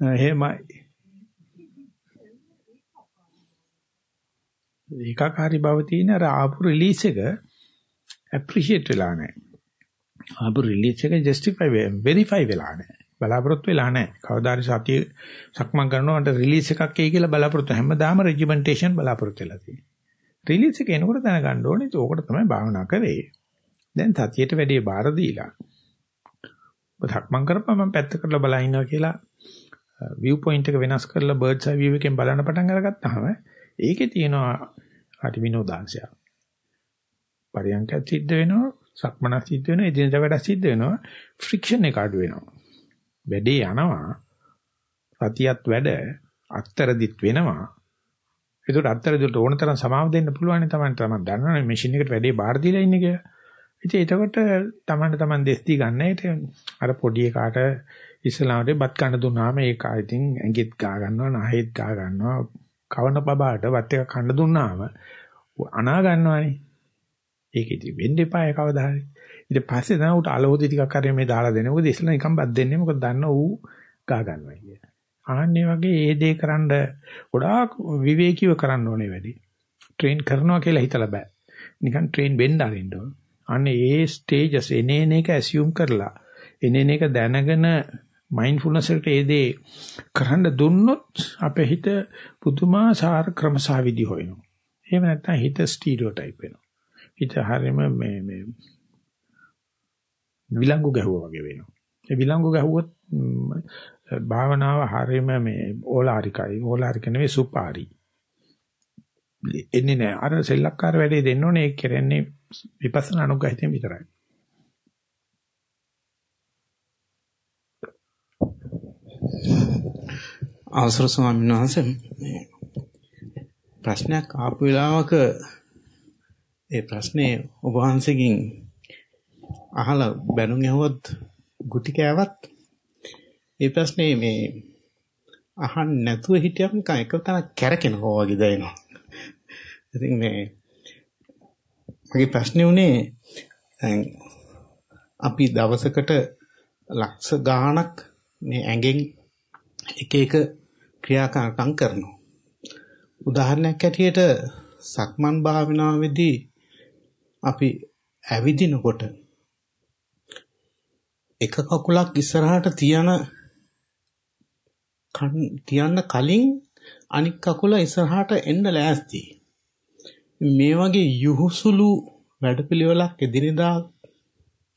එහෙමයි. ඒකාකාරී බව තියෙන අර ආපු රිලීස් එක ඇප්‍රීෂিয়েට් වෙලා නැහැ. ආපු රිලීස් එක ජස්ටිෆයි වෙරිෆයි වෙලා නැහැ. බලාපොරොත්තු වෙලා නැහැ. කවදාද සතිය සක්මන් කරනකොට රිලීස් එකක් එයි කියලා බලාපොරොත්තු හැමදාම රෙජිමෙන්ටේෂන් බලාපොරොත්තු වෙලා තියෙනවා. රිලීස් එක එනකොට දැනගන්න ඕනේ ඕකට තමයි භාවනා කරේ. දැන් සතියට වැඩි බාර දීලා. ඔබ සක්මන් කරපුවම මම පැත්ත කරලා බලා ඉන්නවා කියලා view point එක වෙනස් කරලා bird's eye view එකෙන් බලන්න පටන් අරගත්තාම ඒකේ තියෙනවා හරි විනෝදාංශයක්. පරියන්කත් සිද්ධ වෙනවා, සක්මනක් සිද්ධ වෙනවා, එදිනදා වැඩක් සිද්ධ වෙනවා, ෆ්‍රික්ෂන් එක අඩු වෙනවා. වැඩේ යනවා. සතියත් වැඩ අත්තරදිත් වෙනවා. ඒකට අත්තරදිට ඕන තරම් සමාව දෙන්න පුළුවන් නේ තමයි තමයි දන්නවනේ මැෂින් එකට වැඩේ බාර දීලා ඉන්නේ කියලා. ඉතින් එතකොට තමන්ට තමන් දෙස් දී ගන්න. ඒට අර පොඩි එකාට ඉස්ලාමයේ බත් කන්න දුන්නාම ඒක ඉතින් ඇඟෙත් ගා ගන්නවා, නහෙත් ගා ගන්නවා. කවන බබාට වත් එක කන්න දුන්නාම අනා ගන්නවානේ. ඒක ඉතින් වෙන්න එපා කවදා හරි. ඊට පස්සේ තමයි උට අලෝදි ටිකක් හරි මේ දාලා දෙන්නේ. මොකද ඉස්ලාම නිකන් බත් දෙන්නේ. මොකද දන්න ඌ ගා ගන්නවා කිය. ආන්නේ වගේ ඒ දේ කරන්න ගොඩාක් විවේකීව කරන්න ඕනේ වැඩි. ට්‍රේන් කරනවා කියලා හිතලා බෑ. නිකන් ට්‍රේන් වෙන්න අරින්න ඕන. අනේ ඒ ස්ටේජස් එනේන එක ඇසියුම් කරලා එනේන එක දැනගෙන මයින්ඩ්ෆුල්නස් එකට ඒ දේ කරන්න දුන්නොත් අපේ හිත පුදුමාකාර ක්‍රමසාවිදි හොයනවා. එහෙම නැත්නම් හිත ස්ටීරියෝටයිප් වෙනවා. හිත හරීම මේ මේ විලංගු ගැහුවා වගේ වෙනවා. ඒ විලංගු ගැහුවොත් භාවනාව හරීම මේ ඕලාරිකයි. ඕලාරික නෙවෙයි සුපාරි. එන්නේ නැහැ. අර සෙල්ලක්කාර වැඩේ දෙන්න ඕනේ ඒක කරන්නේ විපස්සනා අනුගහිතෙන් විතරයි. අවසර ස්වාමීන් වහන්සේ ප්‍රශ්නයක් ආපු වෙලාවක ඒ ප්‍රශ්නේ ඔබ වහන්සේගෙන් අහලා බැනුම් ඇහුවොත් ගුටි කෑවත් ඒ ප්‍රශ්නේ මේ අහන්න නැතුව හිටියම නිකන් එක තැන කැරකෙනවා වගේ දැනෙනවා. ඉතින් මේ මගේ ප්‍රශ්නේ උනේ දැන් අපි දවසකට ලක්ෂ ගාණක් මේ ඇඟෙන් එක එක ක්‍රියාකාරකම් කරනවා. උදාහරණයක් ඇටියට සක්මන් භාවනාවේදී අපි ඇවිදිනකොට එක කකුලක් ඉස්සරහට තියන තියන්න කලින් අනික් කකුල ඉස්සරහට එන්න ලෑස්ති. මේ වගේ යහුසුළු වැඩපිළිවෙලක් එදිනෙදා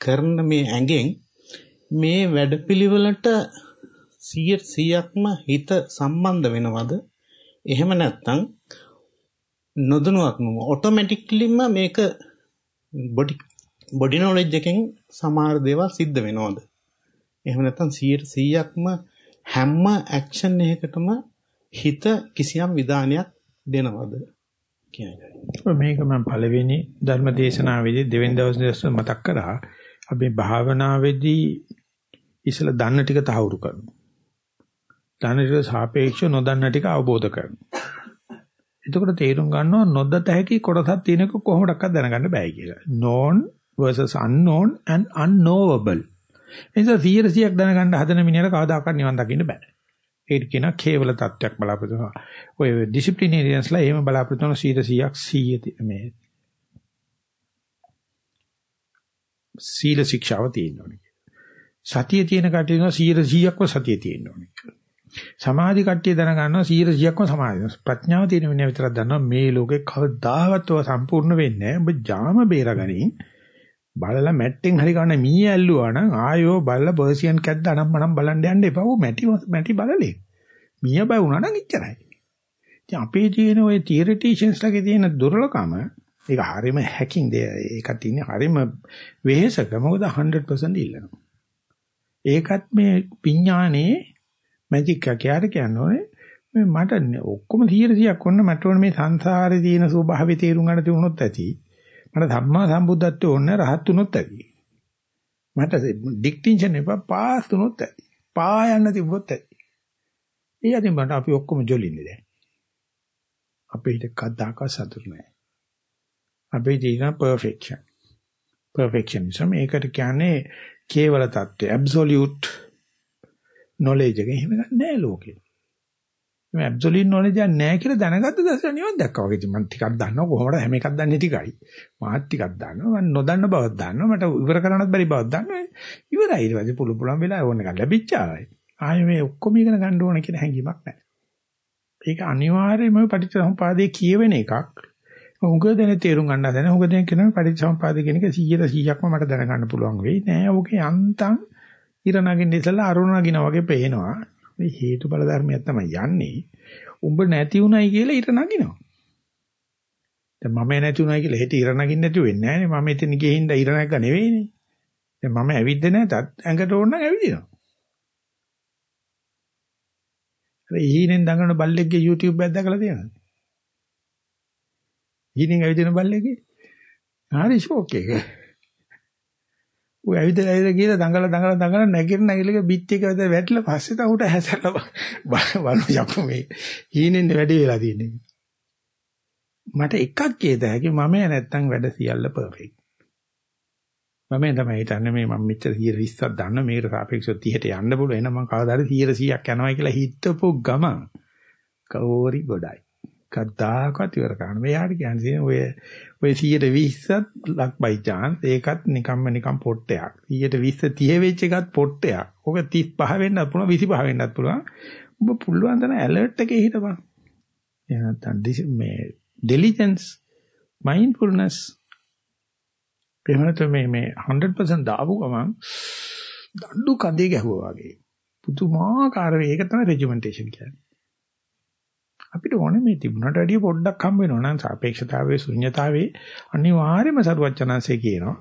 කරන මේ ඇඟෙන් මේ වැඩපිළිවෙලට 100%ක්ම හිත සම්බන්ධ වෙනවද? එහෙම නැත්නම් නොදැනුවත්වම ඔටෝමැටික්ලිම මේක බොඩි බොඩි නොලෙජ් එකෙන් සමහර දේවල් සිද්ධ වෙනවද? එහෙම නැත්නම් 100%ක්ම හැම ඇක්ෂන් එකකටම හිත කිසියම් විධානයක් දෙනවද කියන්නේ. මේක මම පළවෙනි ධර්ම දේශනාවේදී දෙවෙනි දවසේ මතක් කරා. අපි භාවනාවේදී ඉස්සලා දන්න ටික තහවුරු කරනවා. දන්න ටික සාපේක්ෂව නොදන්න ටික අවබෝධ කරනවා. එතකොට තේරුම් ගන්නවා නොදත හැකි කොටසක් තියෙනක කොහොමඩක්වත් දැනගන්න බෑ කියලා. known versus unknown and unknowable. එනිසා 100ක් දැනගන්න හදන මිනිහට කවදාකවත් නිවන් දකින්න බෑ. ඒක කියනවා කේවල තත්වයක් බලාපොරොත්තු වෙනවා. ඔය ඩිසිප්ලිනේරියන්ස්ලා එහෙම බලාපොරොත්තු වෙන 100ක් 100 මේ සීල ශික්ෂාව තියෙනවා. සතිය තියෙන කටියන 100ක්ම සතිය තියෙනවා. සමාධි කට්ටිය දැනගන්නවා 100%ක්ම සමාධිය. ප්‍රඥාව තියෙන මිනිහ විතරක් දන්නවා මේ ලෝකේ කවදාවත් ඔය සම්පූර්ණ වෙන්නේ නැහැ. ඔබ ජාම බේරගනින්. බලලා මැට්ටෙන් හරි ගන්න මී ඇල්ලුවා නම් ආයෝ බලලා පර්සියන් කැද්ද අනම්මනම් බලන්න යන්න එපා. ඔව් මැටි මැටි බලලේ. මීය බය වුණා නම් ඉච්චරයි. ඉතින් අපේ තියෙන ওই තියරිටිෂන්ස් ලගේ තියෙන දුර්ලකම ඒක හරීම හැකින් දෙය. ඒකත් ඉන්නේ හරීම වෙහෙසක. මොකද 100% ඉල්ලනවා. ඒකත් මේ විඥානේ මැජික් එක කියාර කියන්නේ මේ මට ඔක්කොම 100ක් ඔන්න මට ඕන මේ සංසාරේ තියෙන ස්වභාවය තේරුම් ගන්න තියුණොත් ඇති. මට ධම්මා සම්බුද්ධත්වයේ ඕන රහත් උනොත් ඇති. මට ඩික්ටින්ෂන් එපා පාස් උනොත් ඇති. පා යන්න තිබ්බොත් ඇති. ඒ අදින් මට අපි ඔක්කොම ජොලින්නේ දැන්. අපේ හිත කද්දාක සතුට නැහැ. අපේ ජීවිත පර්ෆෙක්ෂන්. පර්ෆෙක්ෂනිසම් ඒකට කියන්නේ කේවල தත්ත්වය, ඇබ්සොලියුට් knowledge එක එහෙම නැහැ ලෝකේ. මේ ඇබ්සොලියුට් knowledge එක නැහැ කියලා දැනගත්ත දවසේ නිවන් දැක්කා වගේ. මම ටිකක් දන්නවා කොහොමද හැම එකක් දන්නේ ටිකයි. මාත් ටිකක් දන්නවා. මම නොදන්න බවක් දන්නවා. මට ඉවර කරන්නත් බැරි බවක් දන්නවා. ඉවරයි. ඊට පස්සේ පුළු පුළුවන් වෙලා ඕන එකක් ලැබිච්චාවයි. ආයේ මේ ඔක්කොම ඉගෙන ගන්න ඕන කියන හැඟීමක් නැහැ. ඒක අනිවාර්යයෙන්ම පටිච්චසමුපාදයේ කියවෙන එකක්. උග දෙන තේරුම් ගන්න හදන උග දෙන කියන පටිච්චසමුපාද කියන එක 100 100ක්ම මට දැනගන්න පුළුවන් වෙයි නෑ. ඕකේ අන්තම් ඉර නගින්න ඉතලා අරුණ නගිනා වගේ පේනවා. මේ හේතුඵල ධර්මයක් තමයි යන්නේ. උඹ නැති උනායි කියලා ඉර නගිනවා. දැන් මම නැති උනායි කියලා හෙට ඉර නගින්න නැතුව වෙන්නේ නැහැ නේ. මම එතන ගියේ හින්දා ඉර නැග්ග නෙවෙයිනේ. දැන් මම ඇවිද්ද නැතත් ඇඟට ඕන නම් ඇවිදිනවා. අර ඊහිනෙන් දඟන බල්ලෙක්ගේ YouTube එකක් දැකලා තියෙනවද? ඊහිනෙන් ඇවිදින බල්ලෙක්ගේ? හරි ෂෝක් එක. ඌ ඇවිදලා ඇවිදලා ගිහලා දඟල දඟල දඟල නැගිර නැගිලක බිත් එක වැද වැටලා පස්සේ තව උට හැසලා බලු යකෝ මේ ඊහිනෙන් වැඩි වෙලා තියෙන්නේ. මට එකක් කියද හැකි මම නැත්තම් වැඩ සියල්ල පර්ෆෙක්ට්. මම තමයි හිතන්නේ මේ මම මෙච්චර 120ක් දන්න මේකට සාපේක්ෂව 30ට යන්න පුළුවන් එහෙනම් මම කවදාද 100ක් යනවා කියලා හිතපු ගමන් කෝරි ගොඩයි. කද්දාකත් ඉවර කරන්න. මෙයාට කියන්නේ ඔය ඔය 120ත් ලක් බයි chance ඒකත් නිකම්ම නිකම් පොට්ටයක්. 120 30 වෙච්ච එකත් පොට්ටයක්. ඔක 35 වෙන්නත් පුළුවන් 25 වෙන්නත් පුළුවන්. ඔබ පුළුවන් තරම් ඇලර්ට් එකේ හිටපන්. එහෙනම් මේ diligence mindfulness එහෙම නැත්නම් මේ මේ 100% දාපු ගමන් දඬු කඳේ ගැහුවා වගේ. පුදුමාකාර ඒක තමයි රෙජිමෙන්ටේෂන් කියන්නේ. අපිට ඕනේ මේ තිබුණට වැඩිය පොඩ්ඩක් හම්බ වෙනවා නම් සාපේක්ෂතාවයේ ශුන්‍යතාවයේ අනිවාර්යයෙන්ම සරුවචනanse කියනවා.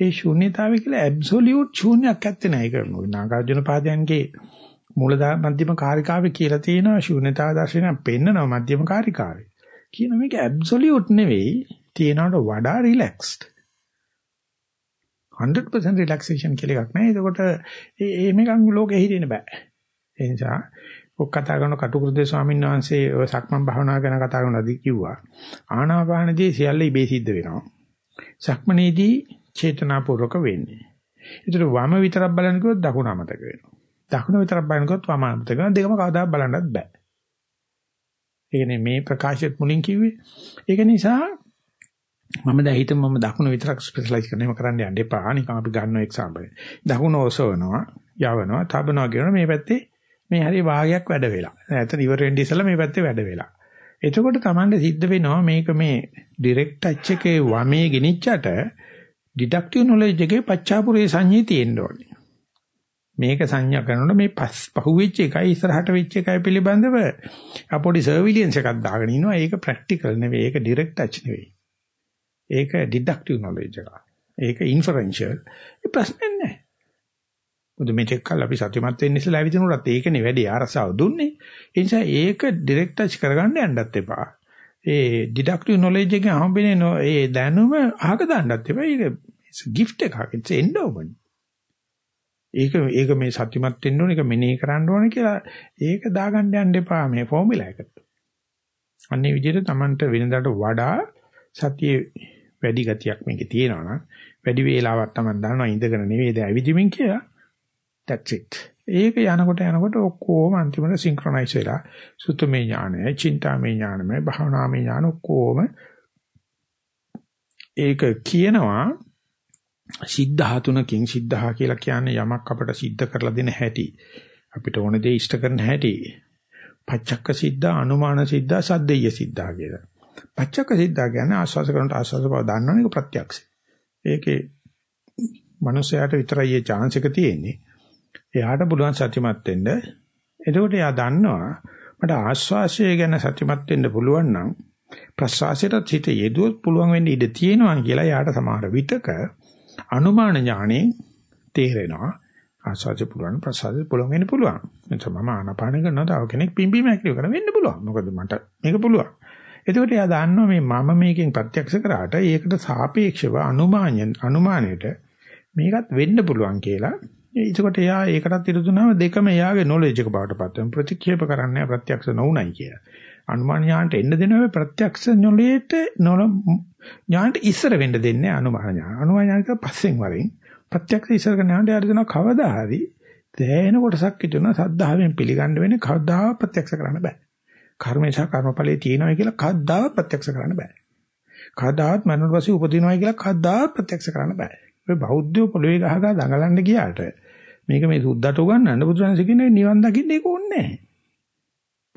ඒ ශුන්‍යතාවය කියලා ඇබ්සොලියුට් ශූන්‍යයක් ඇත්තේ නැහැ කරනවා. නාගාර්ජුන පාදයන්ගේ මූලදා මධ්‍යම කාරිකාවේ කියලා තියෙනවා ශූන්‍යතාව දර්ශනය පෙන්නනවා මධ්‍යම කාරිකාවේ. කියන මේක ඇබ්සොලියුට් නෙවෙයි තියෙනවට වඩා රිලැක්ස්ඩ්. 100% රිලැක්සේෂන් කියලා එකක් නැහැ. එතකොට ඒ මේකන් ලෝකෙ හිටින්න බෑ. ඒ නිසා ඔක් කතා කරන කටුකුරුදේ ස්වාමීන් වහන්සේ ඔය සක්මන් භාවනාව ගැන කතා කරනදී කිව්වා. ආනාපානදී සියල්ල ඉබේ සිද්ධ වෙනවා. සක්මනේදී චේතනාපූර්වක වෙන්නේ. ඒතර වම විතරක් බලන්න කිව්වොත් දකුණ අමතක වෙනවා. දකුණ විතරක් බලන්න කිව්වොත් වම අමතක වෙනවා. දෙකම කවදාවත් බලන්නත් බෑ. ඒ කියන්නේ මේ ප්‍රකාශයත් මුලින් කිව්වේ. ඒක නිසා මම දැන් හිතමු මම දකුණ විතරක් ස්පෙෂලායිස් කරනවා කරන්න යන්න එපා. නිකන් අපි ගන්න එක්සැම්පල්. දකුණ ඔසවනවා, යවනවා, තබනවා කියන මේ පැත්තේ මේ හරි වාගයක් වැඩ වෙලා. නැත්නම් ඉවර වෙන්න ඉස්සෙල්ලා මේ පැත්තේ වැඩ වෙලා. එතකොට Tamande සිද්ධ වෙනවා මේක මේ ඩිරෙක්ට් ටච් එකේ වමේ ගෙනිච්චට ඩිඩක්ටිව් නොලෙජ් එකේ පච්චාපුරේ සංඤේ තියෙන්න ඕනේ. මේක සංඥා කරනකොට මේ පස් පහුවෙච්ච එකයි ඉස්සරහට වෙච්ච එකයි පිළිබඳව අපොඩි සර්විලියන්ස් එකක් දාගෙන ඉනවා. ඒක ප්‍රැක්ටිකල් නෙවෙයි. ඒක ඩිරෙක්ට් ටච් නෙවෙයි. ඒක ඩිඩක්ටිව් නොලෙජ් එක. ඒක ඉන්ෆරෙන්ෂල්. ඒ ප්‍රශ්නේ නැහැ. මොකද මෙතෙක් කල් අපි සතුටුමත් වෙන්න ඉස්සලා ඇවිදිනුනත් ඒකනේ වැඩි ආරසාව දුන්නේ. ඒ නිසා ඒක ඩිරෙක්ට් ටච් කරගන්න යන්නත් එපා. ඒ ඩිඩක්ටිව් නොලෙජ් එකෙන් හම්බෙන්නේ ඒ දැනුම අහක දාන්නත් එපා. ඒක gift එකක්. it's endowment. ඒක ඒක මේ සත්‍යමත් වෙන්න ඕනේ ඒක මෙනෙහි කරන්න ඕනේ කියලා ඒක දාගන්න යන්න එපා මේ ෆෝමියුලා එකට. අන්නේ විදිහට Tamanට වෙනදාට වඩා සතියේ වැඩි ගතියක් මේකේ තියෙනවා නම් වැඩි වේලාවක් Taman දන්නවා ඉඳගෙන නෙවෙයි දැන් ඇවිදිමින් කියලා that's it. ඒක යනකොට යනකොට ඔක්කොම අන්තිමට සින්ක්‍රොනයිස් වෙලා සුත්තමේ ඥානය, චින්තාමේ ඥානමය, භාවනාමේ ඥාන ඔක්කොම ඒක කියනවා සිද්ධා තුනකින් සිද්ධා කියලා කියන්නේ යමක් අපට සිද්ධ කරලා දෙන හැටි. අපිට ඕන දේ ඉෂ්ට කරන හැටි. පච්චක්ක සිද්ධා, අනුමාන සිද්ධා, සද්දේය සිද්ධා කියලා. පච්චක්ක සිද්ධා කියන්නේ ආස්වාස කරනට ආස්වාස බව දන්නවනේ ඒක ප්‍රත්‍යක්ෂයි. ඒකේ මනුස්සයාට විතරයි ඒ chance එක තියෙන්නේ. එයාට පුළුවන් සත්‍යමත් වෙන්න. එතකොට එයා දන්නවා මට ආස්වාසය ගැන සත්‍යමත් වෙන්න පුළුවන් නම් ප්‍රසවාසයට සිට යෙදුවොත් පුළුවන් වෙන්න ඉඩ තියෙනවා කියලා එයාට සමහර විටක අනුමාන ඥාණයෙන් තේරෙනවා ආස්වාද පුළුවන් ප්‍රසාද පුළුවන් වෙන්න පුළුවන්. එතකොට මම ආනාපාන කරනවා තව කෙනෙක් පිම්බීම හැකිලිව කරන වෙන්න පුළුවන්. මොකද මට මේක පුළුවන්. එතකොට එයා දන්නවා මේ මම මේකෙන් ප්‍රත්‍යක්ෂ කරාට ඒකට සාපේක්ෂව අනුමානයෙන් අනුමානයට මේකත් වෙන්න පුළුවන් කියලා. එතකොට එයා ඒකටත් ඉර දුන්නාම දෙකම එයාගේ නොලෙජ් එක බවට පත් වෙනවා. ප්‍රතික්ෂේප කරන්නේ ප්‍රත්‍යක්ෂ නොඋනයි කියලා. අනුමාන ඥානට එන්න දෙනවා ප්‍රත්‍යක්ෂ නොලේට නොල ඥානට ඉස්සර වෙන්න දෙන්නේ අනුමාන ඥාන. අනුමාන ඥානට පස්සෙන් වරින් ප්‍රත්‍යක්ෂ ඉස්සර කරන ඥානට යාර දෙනවා කවදා හරි තේන කොටසක් හිටුණා සද්ධාවෙන් පිළිගන්න වෙන්නේ කවදා ප්‍රත්‍යක්ෂ කරන්න බෑ. කර්මේ සහ කර්මඵලයේ තියෙනවා කියලා කවදා ප්‍රත්‍යක්ෂ කරන්න බෑ. කවදාවත් මනෝවසි උපදිනවා කියලා කවදා ප්‍රත්‍යක්ෂ කරන්න බෑ. ඔය බෞද්ධයෝ පොළවේ ගහගා දඟලන්න ගියාට මේක මේ සුද්ධට උගන්නන්න බුදුරජාණන් කියන්නේ නිවන් දකින්න ඒක ඕනේ නැහැ.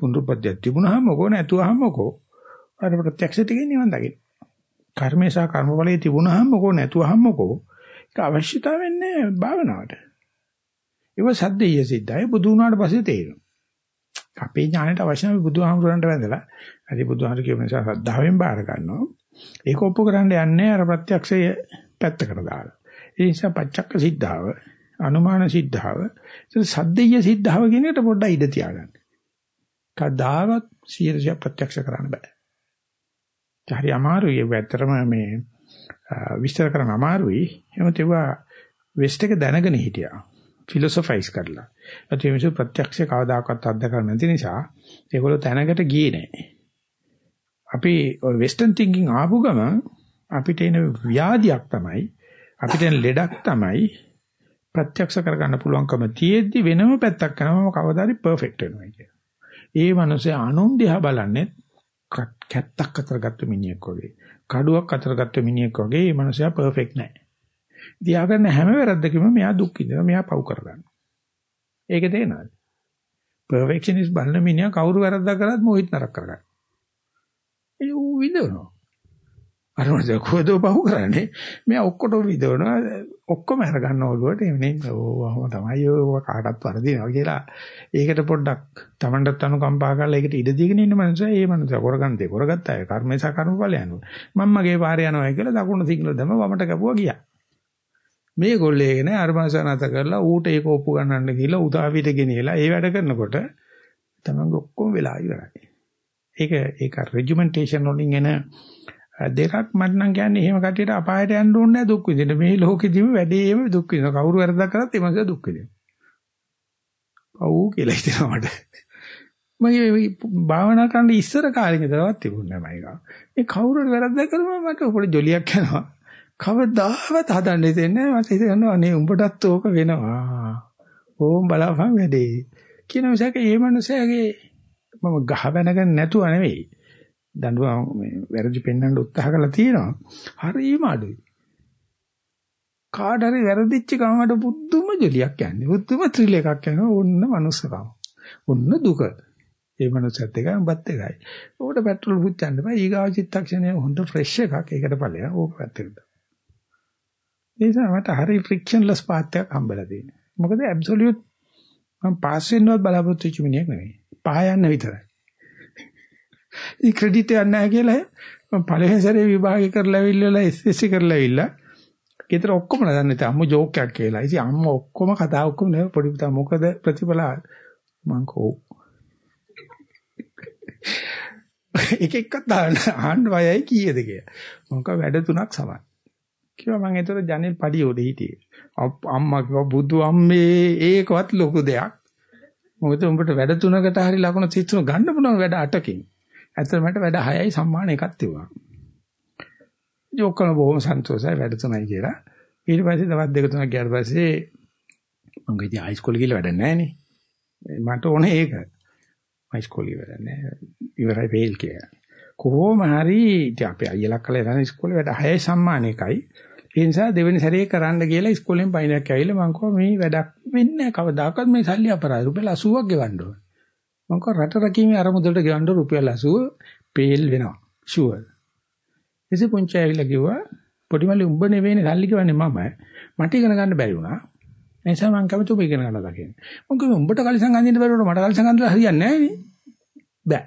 පුනරුත්පත්තිය තිබුණාම මොකෝ නැතුවහම මොකෝ අර ප්‍රත්‍යක්ෂ ටිකේ නිවන් දකින්න. කර්මේ සහ කර්මඵලයේ තිබුණාම මොකෝ නැතුවහම මොකෝ ඒක අවශ්‍යතාවයක් නැහැ භාවනාවට. ඒව සද්දේය සිද්ධයි බුදු වුණාට පස්සේ තේරෙනවා. අපේ ඥාණයට අවශ්‍ය නැහැ බුදුහාමුදුරන්ට වැඳලා හරි බුදුහාමුදුර කියන නිසා සද්ධාවෙන් බාර ගන්නවා. ඒක ඔප්පු කරන්න යන්නේ අර ප්‍රත්‍යක්ෂය පැත්තකට දාලා. ඒ නිසා පච්චක්ක සිද්ධාව, අනුමාන සිද්ධාව, සද්දේය සිද්ධාව කියන එකට පොඩ්ඩක් ඉඩ තියාගන්න. කදාවත් 100% ප්‍රත්‍යක්ෂ කරන්න බෑ. හරි අමාරුයි ඒක ඇත්තටම මේ විස්තර කරන්න අමාරුයි. එහෙම තිබුණා වෙස්ට් එක දැනගෙන හිටියා. ෆිලොසොෆයිස් කරලා. ඒත් මේ මිනිස්සු ප්‍රත්‍යක්ෂ කවදාකවත් අත්දකලා නැති නිසා ඒගොල්ලෝ තැනකට ගියේ නැහැ. අපි ඔය වෙස්ටර්න් තින්කින් ආපු ගමන් අපිට එන ව්‍යාධියක් තමයි අපිට එන ලෙඩක් තමයි ප්‍රත්‍යක්ෂ කරගන්න පුළුවන්කම තියෙද්දි වෙනම පැත්තක් කරනම කවදාරි පර්ෆෙක්ට් වෙනවා කියන. ඒ මනුස්සයා අනුන් දිහා බලන්නේ කැත්තක් අතර ගත්ත මිනිහෙක් වගේ. කඩුවක් අතර ගත්ත මිනිහෙක් වගේ මේ මනුස්සයා පර්ෆෙක්ට් නැහැ. දිහා කරන හැම වැරද්දකම මෙයා දුක් විඳිනවා මෙයා පව් කරගන්නවා. ඒක තේනවද? පර්ෆෙක්ෂනිස්ට් බලන මිනිහා කවුරු වැරද්දක් කරත් මොහිත් නරක කරගන්නවා. ඒ ඌ විඳවනවා. අර මොකද කොහෙදෝ පහු කරන්නේ. මෙයා ඔක්කොටම විදවනවා. ඔක්කොම අරගන්න ඔළුවට එන්නේ ඕවම තමයි. ඔය කාටවත් වරදිනවා කියලා. ඒකට පොඩ්ඩක් Tamanටත් අනුකම්පා කරලා ඒකට ඉඩ දීගෙන ඉන්න මනුස්සයා ඒ මනුස්සයා කරගන්න දෙ කරගත්තා. ඒ කර්මේසා කර්මඵල යනවා මම්මගේ පාරේ යනවා කියලා දකුණු සිංහල දැම වමට කැපුවා ගියා. මේ ගොල්ලේ නේ අර මනුස්සයා නැත කරලා ඌට ඒක ඔප්පු ගන්නන්න කියලා උදාවිට ගෙනියලා ඒ වැඩ කරනකොට තමන් ඔක්කොම වෙලා ඉවරයි. ඒක ඒක රෙජිමෙන්ටේෂන් වලින් එන දෙකක් මට නම් කියන්නේ එහෙම කටියට අපායට යන්න ඕනේ නැහැ දුක් විඳින්න. මේ ලෝකෙදිම වැඩේම දුක් විඳින. කවුරු වැරද්දක් කරත් ඒ මනස දුක් විඳිනවා. ඔව් කියලා හිතනවා මට. මගේ භාවනා කරන්න ඉස්සර කාලේ ඉඳලවත් තිබුණේ නැහැ මයික. මේ කවුරුහරි වැරද්දක් කරුවම මට පොඩි ජොලියක් යනවා. කවදාවත් හදන්න දෙන්නේ නැහැ. මට හිතෙනවා අනේ උඹටත් ඕක වෙනවා. ඕම් බලාපන් වැඩේ. කියන විසක ඒ මනුස්සයාගේ මම ගහ බැනගෙන නැතුව නෙවෙයි. දඬුවම් මේ වැරදි පෙන්වන්න උත්සාහ කරලා තියෙනවා. හරිම අඩුයි. කාට හරි වැරදිච්ච ගමකට පුදුම ජොලියක් යන්නේ. පුදුම ත්‍රිල් එකක් යනවා. ඔන්න මනුස්සකම. ඔන්න දුක. ඒ මනුස්සයත් එකයි උඹත් එකයි. ඕකට පෙට්‍රල් පුච්චන්න බෑ. ඊගාව චිත්තක්ෂණය හොඳ ෆ්‍රෙෂ් එකක්. ඒකට ඵලයක්. ඕක පැත්තකට. ඒ නිසා මට හරි ෆ්‍රික්ෂන්ලස් පාත් එකක් හම්බලා තියෙනවා. මොකද ඇබ්සොලියුට් මම පාස් වෙන්නවත් බලාපොරොත්තු වෙච්ච මිනිහෙක් නෙවෙයි. පායන්න විතරයි. ඒ ක්‍රෙඩිට් එකක් නැහැ කියලා මම පළවෙනි සැරේ විභාගය කරලා ඇවිල්ලා SSC කරලා ඇවිල්ලා ගෙදර ඔක්කොම දන්නේ නැත්නම් අම්මෝ ජෝක් එකක් කියලා. ඉතින් අම්මා ඔක්කොම කතා ඔක්කොම නේ පොඩි පුතා මොකද ප්‍රතිඵල මං කෝ එක එකක් දාන්න අහන්න වයයි කීයද කියලා. මොකක් වැඩ තුනක් සමන්. කිව්වා මං ඒතර ජනෙල් පඩිය උඩ හිටියේ. අම්මා කිව්වා බුදු අම්මේ ඒකවත් ලොකු දෙයක්. මොකද උඹට වැඩ තුනකට හරි ලකුණු 33 ගන්න පුළුවන් වැඩ 8කින්. ඇත්තට මට වැඩ 6යි සම්මාන එකක් තිබුණා. ඉතින් ඔක්කොම බොහොම සන්තෝෂයි වැඩ තුනයි කියලා. ඊට පස්සේ තවත් දෙක තුනක් ගියාට පස්සේ මම ගිහින් හයිස්කෝලේ ගිහලා වැඩ නැහැ නේ. මට ඕනේ ඒක. හයිස්කෝලේ වැඩ නැහැ. ඉවරයි ෆේල් කියලා. කොහොම හරි ඉතින් අපේ අයියලා කළා යන ඉස්කෝලේ වැඩ 6යි සම්මාන එකයි. ඒ නිසා දෙවෙනි සැරේ කරන්න ගිහලා ඉස්කෝලෙන් පයින්යක් ඇවිල්ලා මං කිව්වා මේ වැඩක් වෙන්නේ නැහැ කවදාකවත් මේ සල්ලි අපරාධ රුපියල් 80ක් ගෙවන්න ඕන. මං කිව්වා රට රකීමේ අරමුදලට ගෙවන්න රුපියල් 80 පේල් වෙනවා. ෂුවර්. එසේ පුංචි ඇවිල්ලා කිව්වා පොඩි මල්ලි උඹ නෙවෙයිනේ සල්ලි ගෙවන්නේ මම. මට ඉගෙන ගන්න බැරි වුණා. ඒ නිසා මං කැමති උඹ ඉගෙන ගන්න දකින්න. මං කිව්වා උඹට කලිසම් අඳින්න බැරුවට මට කලිසම් අඳලා හරියන්නේ නැහැ නේ. බෑ.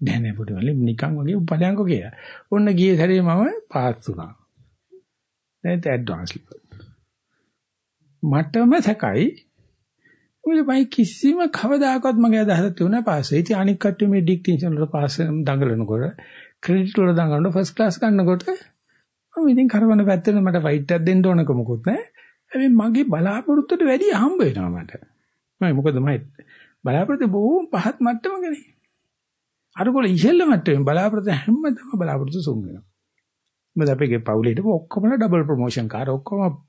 නෑ නෑ පොඩි මල්ලි නිකන් වගේ උපලයන්කෝ කියලා. ඔන්න ගියේ සැරේ මම පාස් වුණා. දැන් ඇඩ්වාන්ස් ලෙවල්. මටම සැකයි ඔය මයි කිසිම කවදාකවත් මගේ අදහසක් තියුණා පාස් වෙයි. ඉතින් අනික් කට්ටිය මේ ඩික්ටින්ෂන් වල පාස් දඟලනකොට ක්‍රෙඩිට් වල දඟලන ෆස්ට් ක්ලාස් ගන්නකොට මම ඉතින් කරවන පැත්තට මට ෆයිට් එකක් දෙන්න ඕනක මොකුත් නැහැ. හැබැයි මගේ බලාපොරොත්තුට වැඩි හම්බ වෙනවා මට. මම මොකද මම බලාපොරොත්තු බොහොම පහත් මට්ටමකනේ. අරගොල්ල ඉහළ මට්ටමේ බලාපොරොත්තු හැමදාම බලාපොරොත්තු සුන් වෙනවා. මොකද අපේ පවුලේ හිටපු ඔක්කොම ඩබල් ප්‍රොමෝෂන් කාර ඔක්කොම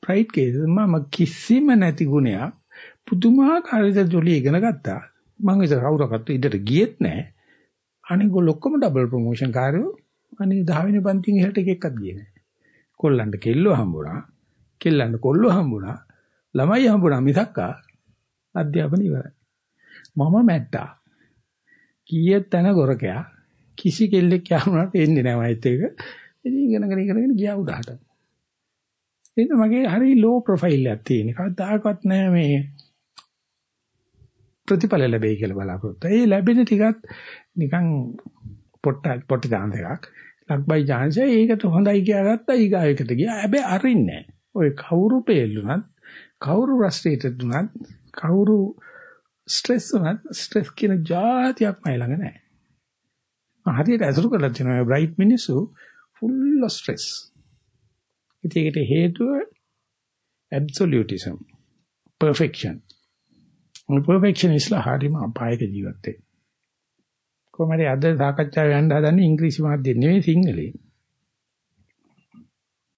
ප්‍රයිඩ් කේස් මම කිසිම නැති ගුණයක් පුදුමාකාර විදිහට ජොලි ඉගෙන ගත්තා. මම ඒක කවුරක්වත් ඉඩට ගියෙත් නැහැ. අනිගොල්ලෝ ඔක්කොම ඩබල් ප්‍රොමෝෂන් කාර්යෝ අනේ 10 වෙනි පන්තියෙන් ඉහළට එකෙක්වත් ගියේ නැහැ. කොල්ලන්ට කෙල්ලෝ හම්බුණා. කෙල්ලන්ට කොල්ලෝ හම්බුණා. ළමයි හම්බුණා මිසක්කා අධ්‍යාපන ඉවරයි. මම මැට්ටා. කීයක් තන ගොරකයා කිසි කෙල්ලෙක් යහුණාට එන්නේ නැහැ මයිත් එක. ඉතින් ඉගෙනගෙන ඉගෙනගෙන ගියා උඩහට. ඒක මගේ හරි ලෝ ප්‍රොෆයිල් එකක් තියෙන. කවදාකවත් නෑ මේ ප්‍රතිඵල ලැබෙයි කියලා බලාපොරොත්තු. ඒ ලැබෙන ටිකත් නිකන් පොට්ට පොට්ට දාන එකක්. ලක්බයි chance ඒකට හොඳයි කියාගත්තා ඊගායකට ගියා. හැබැයි අරින්නේ ඔය කවුරු පෙල්ලුණත් කවුරු ෆ්‍රස්ට්‍රේටඩ් වුණත් කවුරු ස්ට්‍රෙස් වුණත් ස්ට්‍රෙස් කියන જાතියක් මයි ළඟ නැහැ. හරියට අසුරු කරලා තියෙනවා බ්‍රයිට් මිනිස්සු full of stress. ඒකට හේතුව absolutism perfection. මේ perfectionistලා හරිම අපායක ජීවත් වෙන්නේ. කොහමද අද සාකච්ඡාව යන්න හදන්නේ ඉංග්‍රීසි මාධ්‍යෙන් නෙවෙයි සිංහලෙන්.